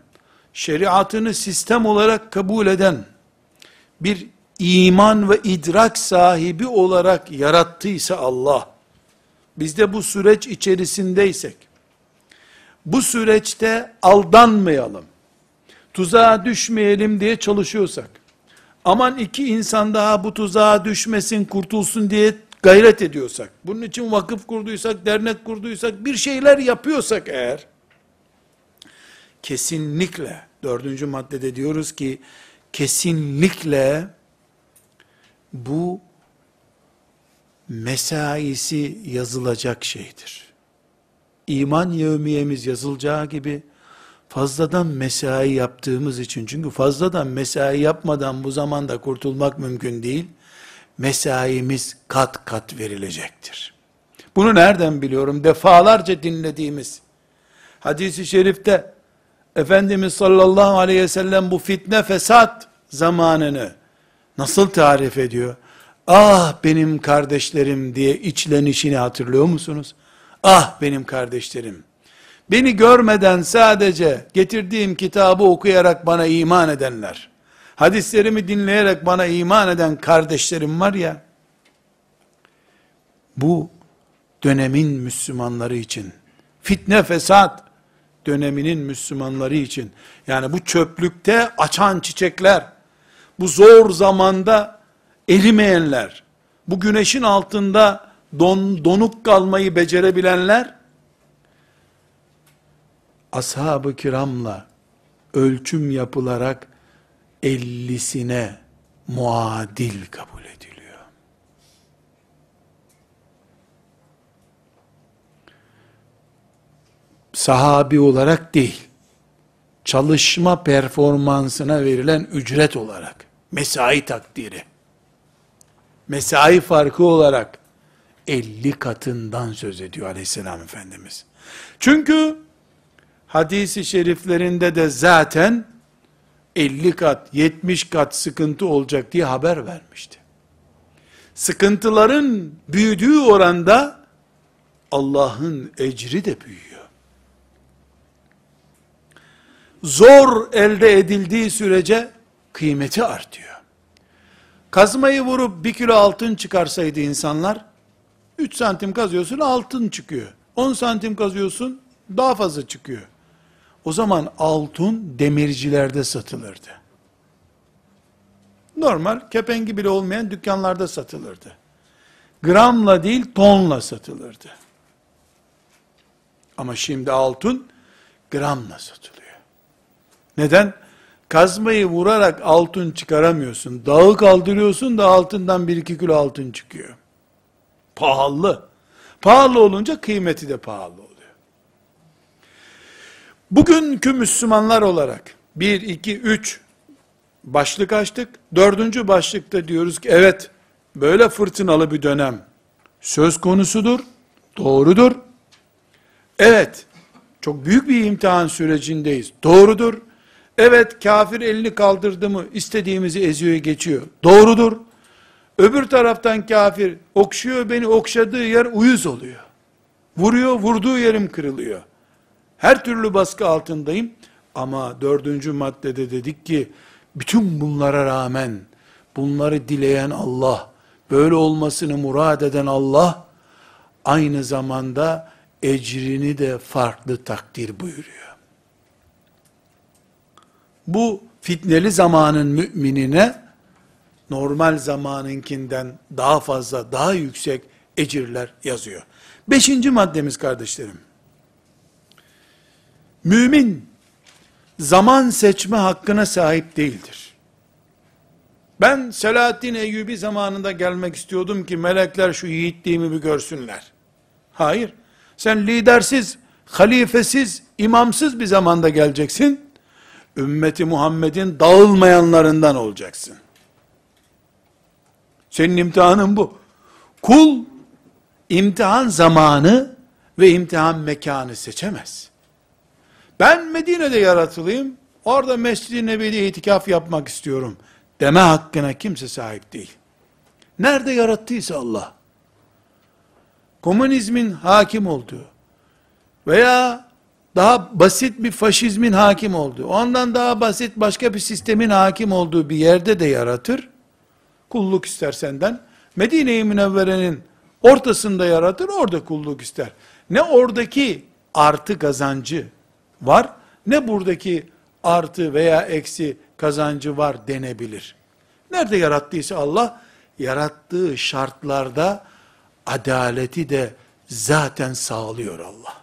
şeriatını sistem olarak kabul eden, bir iman ve idrak sahibi olarak yarattıysa Allah, biz de bu süreç içerisindeysek, bu süreçte aldanmayalım, tuzağa düşmeyelim diye çalışıyorsak, aman iki insan daha bu tuzağa düşmesin, kurtulsun diye gayret ediyorsak, bunun için vakıf kurduysak, dernek kurduysak, bir şeyler yapıyorsak eğer, kesinlikle, dördüncü maddede diyoruz ki, kesinlikle, bu, mesaisi yazılacak şeydir. İman yevmiyemiz yazılacağı gibi, fazladan mesai yaptığımız için, çünkü fazladan mesai yapmadan bu zamanda kurtulmak mümkün değil, mesaimiz kat kat verilecektir. Bunu nereden biliyorum? Defalarca dinlediğimiz hadisi şerifte Efendimiz sallallahu aleyhi ve sellem bu fitne fesat zamanını nasıl tarif ediyor? Ah benim kardeşlerim diye içlenişini hatırlıyor musunuz? Ah benim kardeşlerim. Beni görmeden sadece getirdiğim kitabı okuyarak bana iman edenler hadislerimi dinleyerek bana iman eden kardeşlerim var ya, bu dönemin Müslümanları için, fitne fesat döneminin Müslümanları için, yani bu çöplükte açan çiçekler, bu zor zamanda erimeyenler, bu güneşin altında don, donuk kalmayı becerebilenler, ashab-ı kiramla ölçüm yapılarak ellisine muadil kabul ediliyor. Sahabi olarak değil, çalışma performansına verilen ücret olarak, mesai takdiri, mesai farkı olarak 50 katından söz ediyor aleyhisselam Efendimiz. Çünkü hadisi şeriflerinde de zaten 50 kat, 70 kat sıkıntı olacak diye haber vermişti. Sıkıntıların büyüdüğü oranda Allah'ın ecri de büyüyor. Zor elde edildiği sürece kıymeti artıyor. Kazmayı vurup bir kilo altın çıkarsaydı insanlar, 3 santim kazıyorsun altın çıkıyor. 10 santim kazıyorsun daha fazla çıkıyor. O zaman altın demircilerde satılırdı. Normal kepengi bile olmayan dükkanlarda satılırdı. Gramla değil tonla satılırdı. Ama şimdi altın gramla satılıyor. Neden? Kazmayı vurarak altın çıkaramıyorsun. Dağı kaldırıyorsun da altından bir iki kilo altın çıkıyor. Pahalı. Pahalı olunca kıymeti de pahalı oluyor. Bugünkü Müslümanlar olarak bir, iki, üç başlık açtık. Dördüncü başlıkta diyoruz ki evet böyle fırtınalı bir dönem söz konusudur, doğrudur. Evet, çok büyük bir imtihan sürecindeyiz. Doğrudur. Evet, kafir elini kaldırdı mı istediğimizi eziyor geçiyor. Doğrudur. Öbür taraftan kafir okşuyor beni okşadığı yer uyuz oluyor. Vuruyor, vurduğu yerim kırılıyor. Her türlü baskı altındayım. Ama dördüncü maddede dedik ki, bütün bunlara rağmen, bunları dileyen Allah, böyle olmasını murad eden Allah, aynı zamanda ecrini de farklı takdir buyuruyor. Bu fitneli zamanın müminine, normal zamanınkinden daha fazla, daha yüksek ecirler yazıyor. Beşinci maddemiz kardeşlerim. Mümin, zaman seçme hakkına sahip değildir. Ben Selahaddin Eyyubi zamanında gelmek istiyordum ki melekler şu yiğitliğimi bir görsünler. Hayır. Sen lidersiz, halifesiz, imamsız bir zamanda geleceksin. Ümmeti Muhammed'in dağılmayanlarından olacaksın. Senin imtihanın bu. Kul imtihan zamanı ve imtihan mekanı seçemez. Ben Medine'de yaratılayım, orada Mescid-i Nebi'de itikaf yapmak istiyorum deme hakkına kimse sahip değil. Nerede yarattıysa Allah, komünizmin hakim olduğu veya daha basit bir faşizmin hakim olduğu, ondan daha basit başka bir sistemin hakim olduğu bir yerde de yaratır, kulluk ister senden, Medine-i Münevvere'nin ortasında yaratır, orada kulluk ister. Ne oradaki artı kazancı var, ne buradaki artı veya eksi kazancı var denebilir. Nerede yarattıysa Allah, yarattığı şartlarda adaleti de zaten sağlıyor Allah.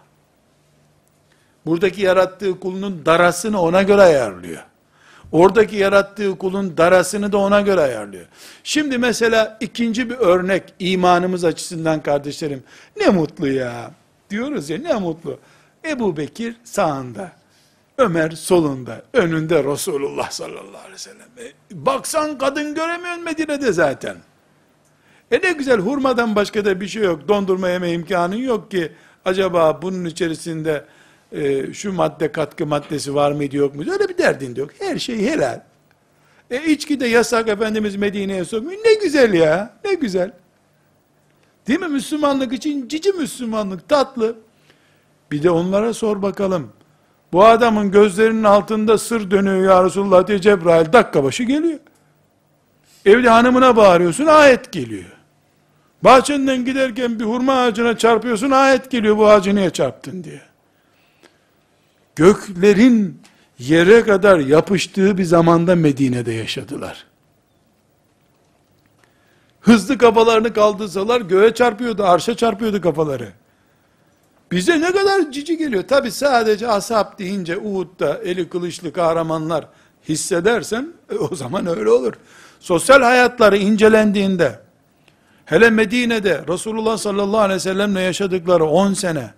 Buradaki yarattığı kulunun darasını ona göre ayarlıyor. Oradaki yarattığı kulun darasını da ona göre ayarlıyor. Şimdi mesela ikinci bir örnek imanımız açısından kardeşlerim. Ne mutlu ya. Diyoruz ya ne mutlu. Ebu Bekir sağında. Ömer solunda. Önünde Resulullah sallallahu aleyhi ve sellem. E, baksan kadın göremiyorsun Medine'de zaten. E ne güzel hurmadan başka da bir şey yok. Dondurma yeme imkanın yok ki. Acaba bunun içerisinde e, şu madde katkı maddesi var mıydı yok muydu? Öyle bir derdin de yok. Her şey helal. E içki de yasak Efendimiz Medine'ye sokmuyor. Ne güzel ya. Ne güzel. Değil mi? Müslümanlık için cici Müslümanlık tatlı. Bir de onlara sor bakalım. Bu adamın gözlerinin altında sır dönüyor ya Resulullah diye Cebrail dakika başı geliyor. Evli hanımına bağırıyorsun ayet geliyor. Bahçenden giderken bir hurma ağacına çarpıyorsun ayet geliyor bu ağacı niye çarptın diye. Göklerin yere kadar yapıştığı bir zamanda Medine'de yaşadılar. Hızlı kafalarını kaldırsalar göğe çarpıyordu, arşa çarpıyordu kafaları. Bize ne kadar cici geliyor. Tabi sadece ashab deyince Uhud'da eli kılıçlı kahramanlar hissedersen e, o zaman öyle olur. Sosyal hayatları incelendiğinde hele Medine'de Resulullah sallallahu aleyhi ve sellemle yaşadıkları 10 sene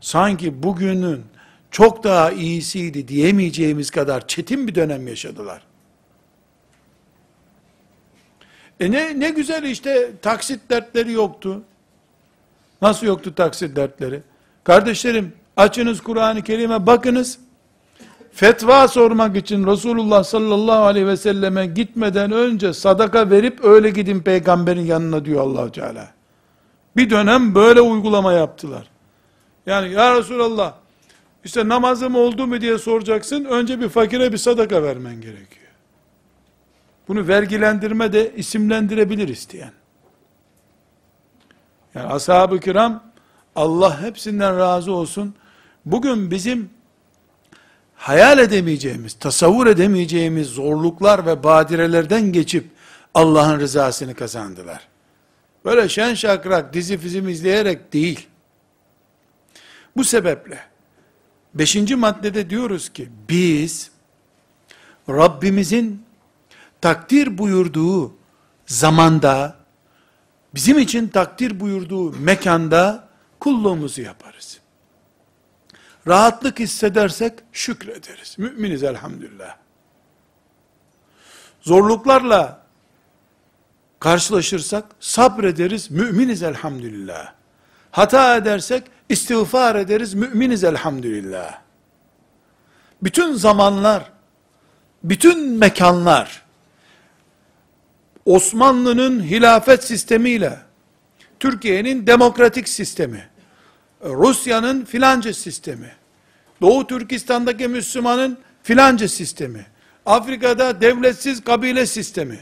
sanki bugünün çok daha iyisiydi diyemeyeceğimiz kadar çetin bir dönem yaşadılar. E ne, ne güzel işte taksit dertleri yoktu. Nasıl yoktu taksit dertleri? Kardeşlerim açınız Kur'an-ı Kerim'e bakınız. Fetva sormak için Resulullah sallallahu aleyhi ve selleme gitmeden önce sadaka verip öyle gidin peygamberin yanına diyor allah Teala. Bir dönem böyle uygulama yaptılar. Yani ya Resulallah işte namazım oldu mu diye soracaksın. Önce bir fakire bir sadaka vermen gerekiyor. Bunu vergilendirme de isimlendirebilir isteyen. Yani ashab-ı kiram Allah hepsinden razı olsun. Bugün bizim hayal edemeyeceğimiz, tasavvur edemeyeceğimiz zorluklar ve badirelerden geçip Allah'ın rızasını kazandılar. Böyle şen şakrak dizi film izleyerek değil. Bu sebeple beşinci maddede diyoruz ki biz Rabbimizin takdir buyurduğu zamanda bizim için takdir buyurduğu mekanda kulluğumuzu yaparız. Rahatlık hissedersek şükrederiz. Müminiz elhamdülillah. Zorluklarla karşılaşırsak sabrederiz. Müminiz elhamdülillah. Hata edersek istiğfar ederiz. Müminiz elhamdülillah. Bütün zamanlar, bütün mekanlar, Osmanlı'nın hilafet sistemiyle, Türkiye'nin demokratik sistemi, Rusya'nın filanca sistemi, Doğu Türkistan'daki Müslümanın filanca sistemi, Afrika'da devletsiz kabile sistemi,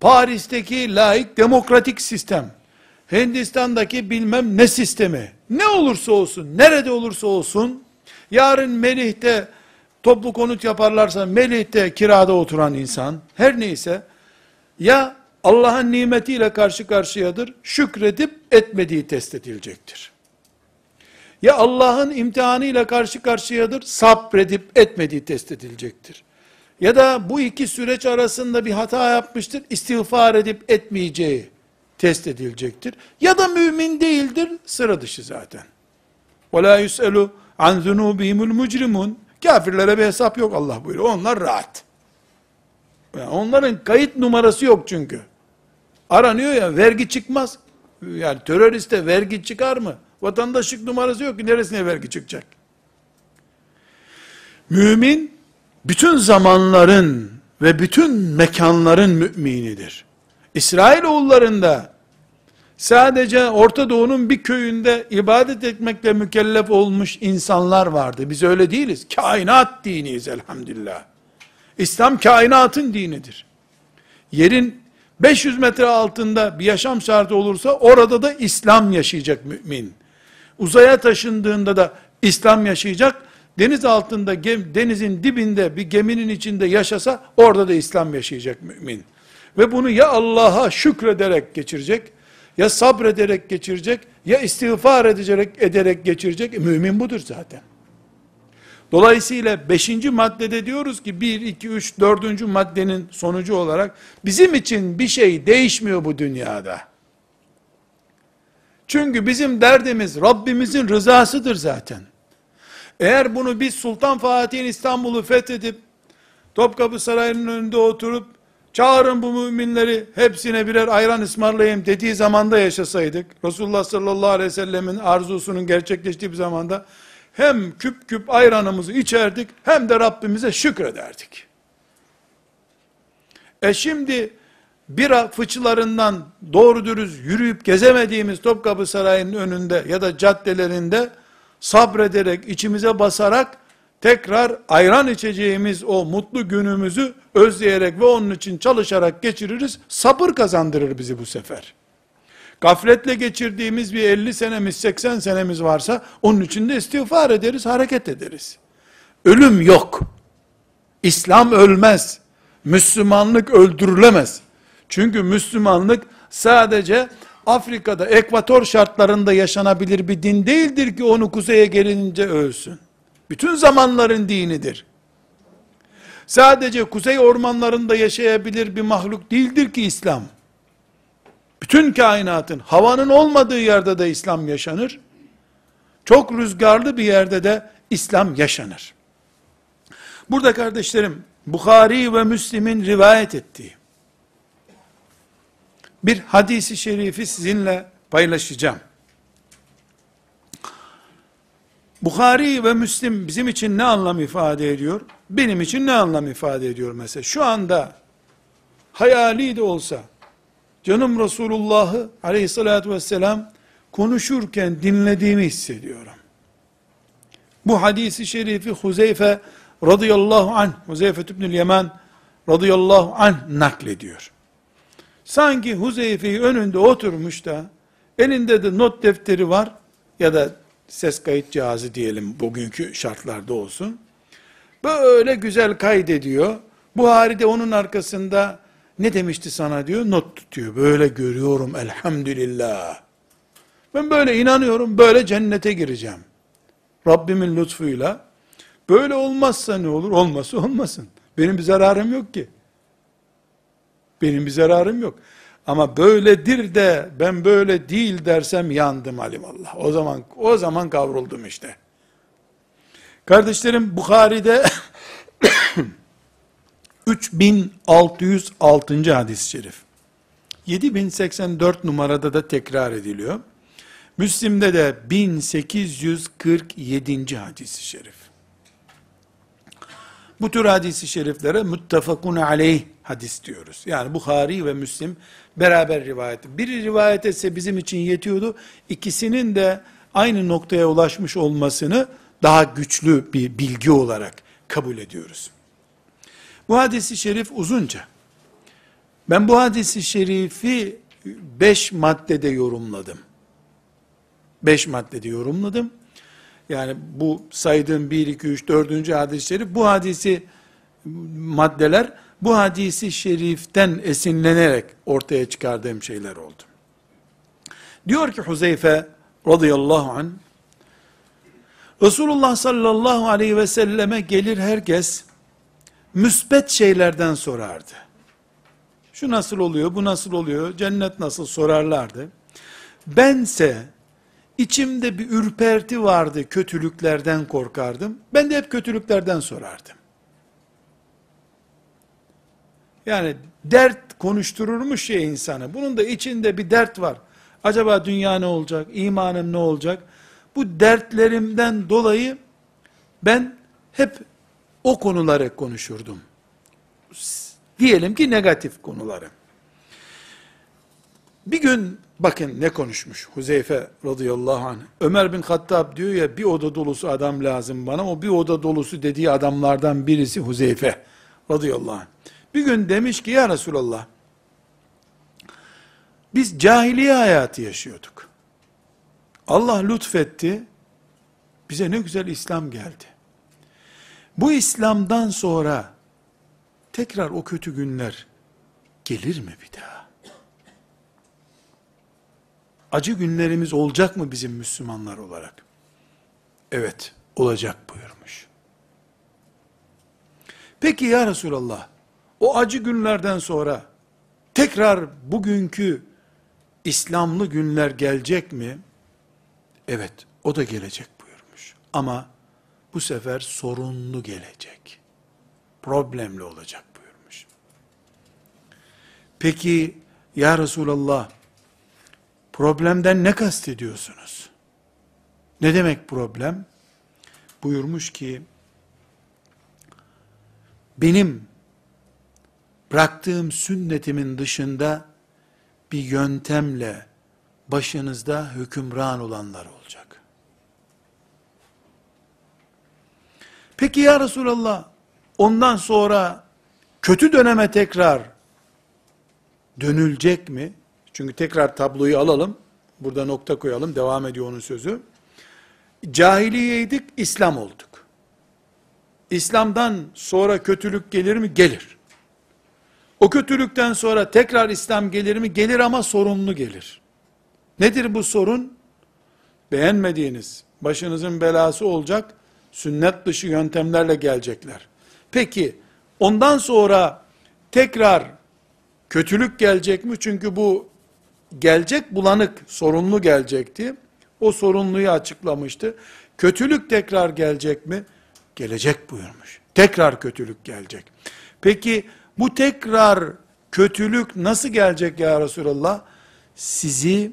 Paris'teki laik demokratik sistem, Hindistan'daki bilmem ne sistemi, ne olursa olsun, nerede olursa olsun, yarın Melih'te toplu konut yaparlarsa Melih'te kirada oturan insan, her neyse, ya Allah'ın nimetiyle karşı karşıyadır, şükredip etmediği test edilecektir Ya Allah'ın imtihanıyla karşı karşıyadır, sabredip etmediği test edilecektir. Ya da bu iki süreç arasında bir hata yapmıştır, istiğfar edip etmeyeceği test edilecektir. Ya da mümin değildir, sıra dışı zaten. وَلَا يُسْأَلُ عَنْ ذُنُوبِهِمُ الْمُجْرِمُونَ Kafirlere bir hesap yok Allah buyuruyor. Onlar rahat. Yani onların kayıt numarası yok çünkü. Aranıyor ya vergi çıkmaz. Yani teröriste vergi çıkar mı? Vatandaşlık numarası yok ki neresine vergi çıkacak? Mümin bütün zamanların ve bütün mekanların müminidir. İsrailoğullarında sadece Orta Doğu'nun bir köyünde ibadet etmekle mükellef olmuş insanlar vardı. Biz öyle değiliz. Kainat diniyiz elhamdülillah. İslam kainatın dinidir. Yerin 500 metre altında bir yaşam şartı olursa orada da İslam yaşayacak mümin. Uzaya taşındığında da İslam yaşayacak. Deniz altında, denizin dibinde bir geminin içinde yaşasa orada da İslam yaşayacak mümin. Ve bunu ya Allah'a şükrederek geçirecek, ya sabrederek geçirecek, ya istiğfar edecek, ederek geçirecek. E, mümin budur zaten. Dolayısıyla beşinci maddede diyoruz ki bir, iki, üç, dördüncü maddenin sonucu olarak bizim için bir şey değişmiyor bu dünyada. Çünkü bizim derdimiz Rabbimizin rızasıdır zaten. Eğer bunu biz Sultan Fatih'in İstanbul'u fethedip Topkapı Sarayı'nın önünde oturup çağırın bu müminleri hepsine birer ayran ısmarlayayım dediği zamanda yaşasaydık Resulullah sallallahu aleyhi ve sellemin arzusunun gerçekleştiği bir zamanda hem küp küp ayranımızı içerdik hem de Rabbimize şükrederdik. E şimdi bira fıçılarından doğru dürüst yürüyüp gezemediğimiz Topkapı Sarayı'nın önünde ya da caddelerinde sabrederek, içimize basarak tekrar ayran içeceğimiz o mutlu günümüzü özleyerek ve onun için çalışarak geçiririz. Sabır kazandırır bizi bu sefer. Gafletle geçirdiğimiz bir 50 senemiz, 80 senemiz varsa onun için de istiğfar ederiz, hareket ederiz. Ölüm yok. İslam ölmez. Müslümanlık öldürülemez. Çünkü Müslümanlık sadece Afrika'da ekvator şartlarında yaşanabilir bir din değildir ki onu kuzeye gelince ölsün. Bütün zamanların dinidir. Sadece kuzey ormanlarında yaşayabilir bir mahluk değildir ki İslam. Bütün kainatın, havanın olmadığı yerde de İslam yaşanır. Çok rüzgarlı bir yerde de İslam yaşanır. Burada kardeşlerim, Bukhari ve Müslim'in rivayet ettiği bir hadisi şerifi sizinle paylaşacağım. Bukhari ve Müslim bizim için ne anlam ifade ediyor? Benim için ne anlam ifade ediyor mesela? Şu anda hayali de olsa canım Resulullah'ı aleyhissalatü vesselam konuşurken dinlediğimi hissediyorum. Bu hadisi şerifi Huzeyfe radıyallahu anh, Huzeyfe tübnül Yemen radıyallahu anh naklediyor. Sanki Huzeyfe'yi önünde oturmuş da elinde de not defteri var ya da ses kayıt cihazı diyelim bugünkü şartlarda olsun. Böyle güzel kaydediyor. Buhari de onun arkasında ne demişti sana diyor not tutuyor. Böyle görüyorum elhamdülillah. Ben böyle inanıyorum böyle cennete gireceğim. Rabbimin lütfuyla. Böyle olmazsa ne olur? Olması olmasın. Benim bir zararım yok ki. Benim bir zararım yok. Ama böyledir de ben böyle değil dersem yandım alimallah. O zaman o zaman kavruldum işte. Kardeşlerim Bukhari'de 3606. hadis-i şerif. 7084 numarada da tekrar ediliyor. Müslim'de de 1847. hadis-i şerif. Bu tür hadis-i şeriflere muttefakun aleyh hadis diyoruz. Yani Bukhari ve Müslim beraber rivayet. Biri rivayet etse bizim için yetiyordu. İkisinin de aynı noktaya ulaşmış olmasını daha güçlü bir bilgi olarak kabul ediyoruz. Bu hadisi şerif uzunca. Ben bu hadisi şerifi beş maddede yorumladım. Beş maddede yorumladım. Yani bu saydığım 1, 2, 3, 4. hadis-i şerif, bu hadisi maddeler, bu hadisi şeriften esinlenerek ortaya çıkardığım şeyler oldu. Diyor ki Huzeyfe radıyallahu anh, Resulullah sallallahu aleyhi ve selleme gelir herkes, müsbet şeylerden sorardı. Şu nasıl oluyor, bu nasıl oluyor, cennet nasıl sorarlardı. Bense, içimde bir ürperti vardı, kötülüklerden korkardım. Ben de hep kötülüklerden sorardım. Yani dert konuştururmuş ya insanı. Bunun da içinde bir dert var. Acaba dünya ne olacak? İmanım ne olacak? Bu dertlerimden dolayı ben hep o konuları konuşurdum. Diyelim ki negatif konuları. Bir gün bakın ne konuşmuş Huzeyfe radıyallahu anh. Ömer bin Hattab diyor ya bir oda dolusu adam lazım bana. O bir oda dolusu dediği adamlardan birisi Huzeyfe radıyallahu anh. Bir gün demiş ki ya Resulallah biz cahiliye hayatı yaşıyorduk. Allah lütfetti. Bize ne güzel İslam geldi. Bu İslam'dan sonra tekrar o kötü günler gelir mi bir daha? Acı günlerimiz olacak mı bizim Müslümanlar olarak? Evet, olacak buyurmuş. Peki ya Resulallah, o acı günlerden sonra tekrar bugünkü İslamlı günler gelecek mi? Evet, o da gelecek buyurmuş. Ama bu sefer sorunlu gelecek. Problemli olacak buyurmuş. Peki ya Resulallah problemden ne kastediyorsunuz? Ne demek problem? Buyurmuş ki benim bıraktığım sünnetimin dışında bir yöntemle başınızda hükümran olanlar olacak. Peki ya Resulallah, ondan sonra kötü döneme tekrar dönülecek mi? Çünkü tekrar tabloyu alalım, burada nokta koyalım, devam ediyor onun sözü. Cahiliyeydik, İslam olduk. İslam'dan sonra kötülük gelir mi? Gelir. O kötülükten sonra tekrar İslam gelir mi? Gelir ama sorunlu gelir. Nedir bu sorun? Beğenmediğiniz, başınızın belası olacak, sünnet dışı yöntemlerle gelecekler. Peki, ondan sonra tekrar kötülük gelecek mi? Çünkü bu gelecek bulanık, sorunlu gelecekti. O sorunluyu açıklamıştı. Kötülük tekrar gelecek mi? Gelecek buyurmuş. Tekrar kötülük gelecek. Peki bu tekrar kötülük nasıl gelecek ya Resulallah? Sizi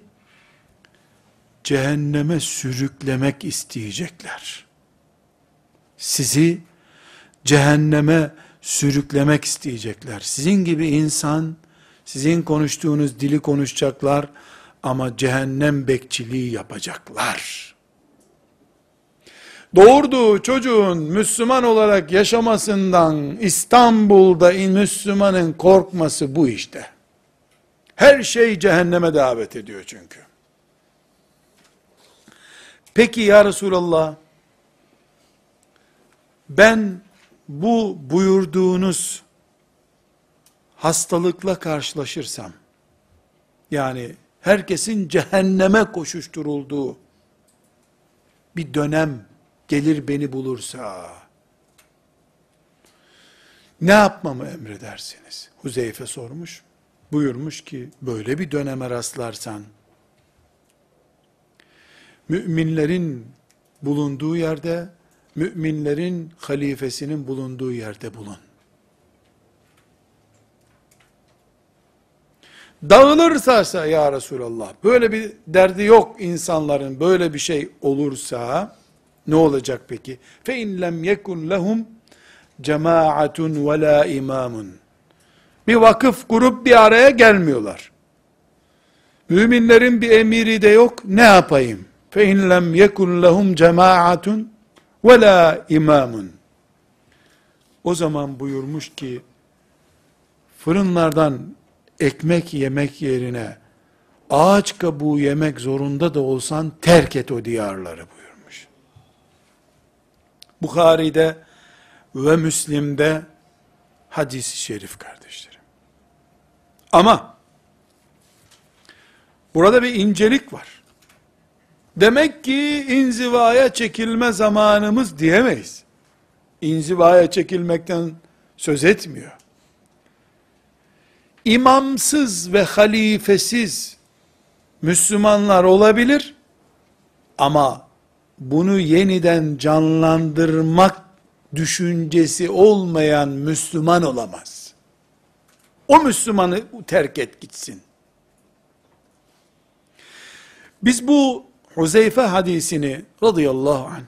cehenneme sürüklemek isteyecekler. Sizi cehenneme sürüklemek isteyecekler. Sizin gibi insan, sizin konuştuğunuz dili konuşacaklar ama cehennem bekçiliği yapacaklar. Doğurduğu çocuğun Müslüman olarak yaşamasından İstanbul'da Müslümanın korkması bu işte. Her şey cehenneme davet ediyor çünkü. Peki ya Resulallah, ben bu buyurduğunuz hastalıkla karşılaşırsam, yani herkesin cehenneme koşuşturulduğu bir dönem gelir beni bulursa, ne yapmamı emredersiniz? Huzeyfe sormuş. Buyurmuş ki, böyle bir döneme rastlarsan, müminlerin bulunduğu yerde, müminlerin halifesinin bulunduğu yerde bulun. Dağılırsa ya Resulallah, böyle bir derdi yok insanların, böyle bir şey olursa, ne olacak peki? Fe in lem yekun lehum cemaatun ve la imamun. Bir vakıf kurup bir araya gelmiyorlar. Müminlerin bir emiri de yok. Ne yapayım? Fe in lem yekun lehum cemaatun ve la imamun. O zaman buyurmuş ki fırınlardan ekmek yemek yerine ağaç kabuğu yemek zorunda da olsan terk et o diyarları. Bukhari'de ve Müslim'de hadisi şerif kardeşlerim. Ama burada bir incelik var. Demek ki inzivaya çekilme zamanımız diyemeyiz. İnzivaya çekilmekten söz etmiyor. İmamsız ve halifesiz Müslümanlar olabilir ama bunu yeniden canlandırmak düşüncesi olmayan Müslüman olamaz. O Müslümanı terk et gitsin. Biz bu Huzeyfe hadisini radıyallahu anh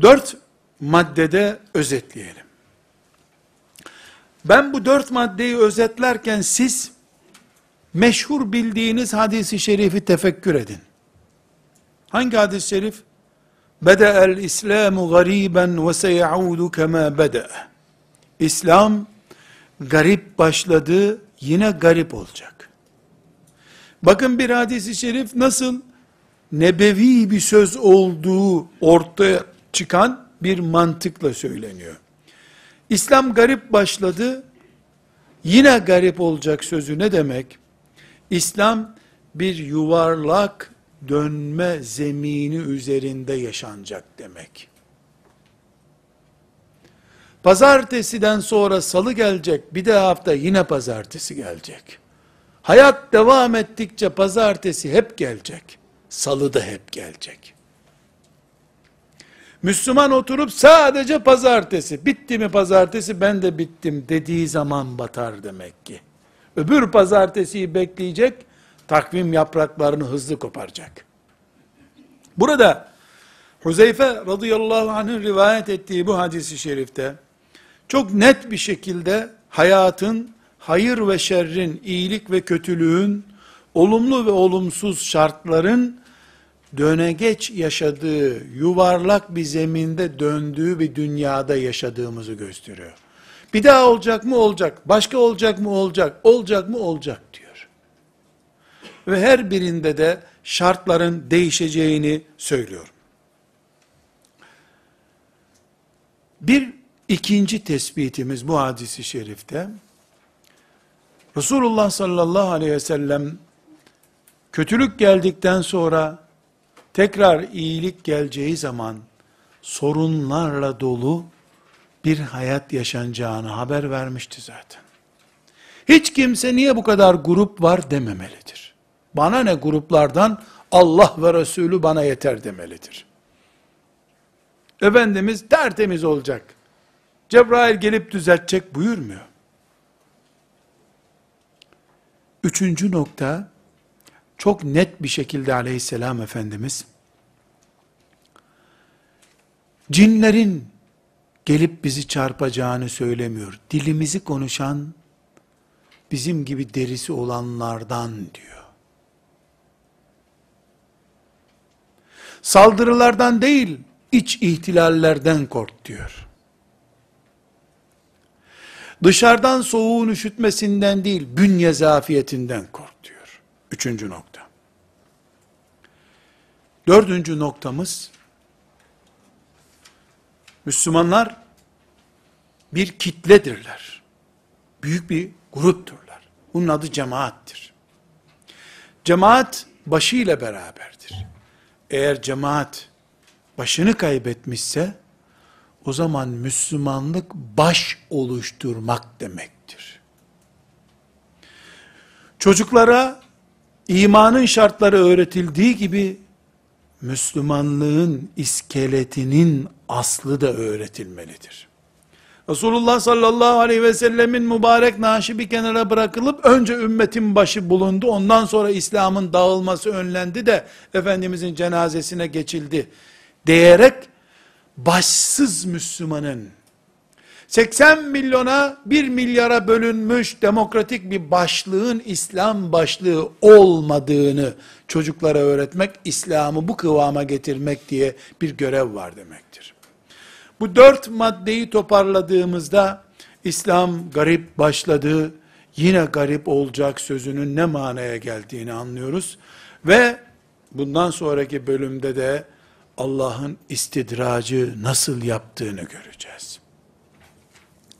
dört maddede özetleyelim. Ben bu dört maddeyi özetlerken siz meşhur bildiğiniz hadisi şerifi tefekkür edin. Hangi hadis-i şerif? Bede'el İslamu gariben ve seyaudu kema bede. İslam garip başladı, yine garip olacak. Bakın bir hadisi şerif nasıl nebevi bir söz olduğu ortaya çıkan bir mantıkla söyleniyor. İslam garip başladı, yine garip olacak sözü ne demek? İslam bir yuvarlak dönme zemini üzerinde yaşanacak demek. Pazartesiden sonra salı gelecek, bir de hafta yine pazartesi gelecek. Hayat devam ettikçe pazartesi hep gelecek. Salı da hep gelecek. Müslüman oturup sadece pazartesi, bitti mi pazartesi ben de bittim dediği zaman batar demek ki. Öbür pazartesiyi bekleyecek, takvim yapraklarını hızlı koparacak. Burada Huzeyfe radıyallahu anh'ın rivayet ettiği bu hadisi şerifte çok net bir şekilde hayatın hayır ve şerrin, iyilik ve kötülüğün, olumlu ve olumsuz şartların dönegeç yaşadığı, yuvarlak bir zeminde döndüğü bir dünyada yaşadığımızı gösteriyor. Bir daha olacak mı olacak, başka olacak mı olacak, olacak mı olacak diyor. Ve her birinde de şartların değişeceğini söylüyor. Bir ikinci tespitimiz bu hadisi şerifte, Resulullah sallallahu aleyhi ve sellem kötülük geldikten sonra tekrar iyilik geleceği zaman sorunlarla dolu bir hayat yaşanacağını haber vermişti zaten. Hiç kimse niye bu kadar grup var dememelidir. Bana ne gruplardan Allah ve Resulü bana yeter demelidir. Efendimiz tertemiz olacak. Cebrail gelip düzeltecek buyurmuyor. Üçüncü nokta, çok net bir şekilde aleyhisselam Efendimiz, cinlerin gelip bizi çarpacağını söylemiyor. Dilimizi konuşan, bizim gibi derisi olanlardan diyor. Saldırılardan değil, iç ihtilallerden kork diyor. Dışarıdan soğuğun üşütmesinden değil, bünye zafiyetinden kork diyor. Üçüncü nokta. Dördüncü noktamız, Müslümanlar bir kitledirler. Büyük bir grupturlar. Bunun adı cemaattir. Cemaat başıyla beraberdir. Eğer cemaat başını kaybetmişse, o zaman Müslümanlık baş oluşturmak demektir. Çocuklara imanın şartları öğretildiği gibi Müslümanlığın iskeletinin aslı da öğretilmelidir. Resulullah sallallahu aleyhi ve sellemin mübarek naaşı bir kenara bırakılıp önce ümmetin başı bulundu. Ondan sonra İslam'ın dağılması önlendi de Efendimizin cenazesine geçildi diyerek başsız Müslümanın 80 milyona 1 milyara bölünmüş demokratik bir başlığın İslam başlığı olmadığını çocuklara öğretmek, İslam'ı bu kıvama getirmek diye bir görev var demektir. Bu dört maddeyi toparladığımızda İslam garip başladı, yine garip olacak sözünün ne manaya geldiğini anlıyoruz. Ve bundan sonraki bölümde de Allah'ın istidracı nasıl yaptığını göreceğiz.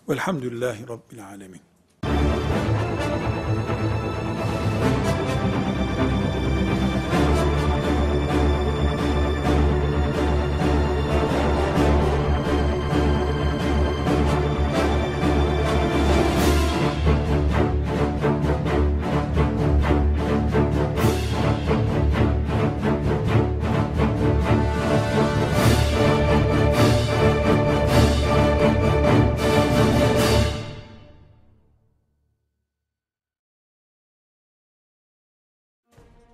Velhamdülillahi Rabbil Alemin.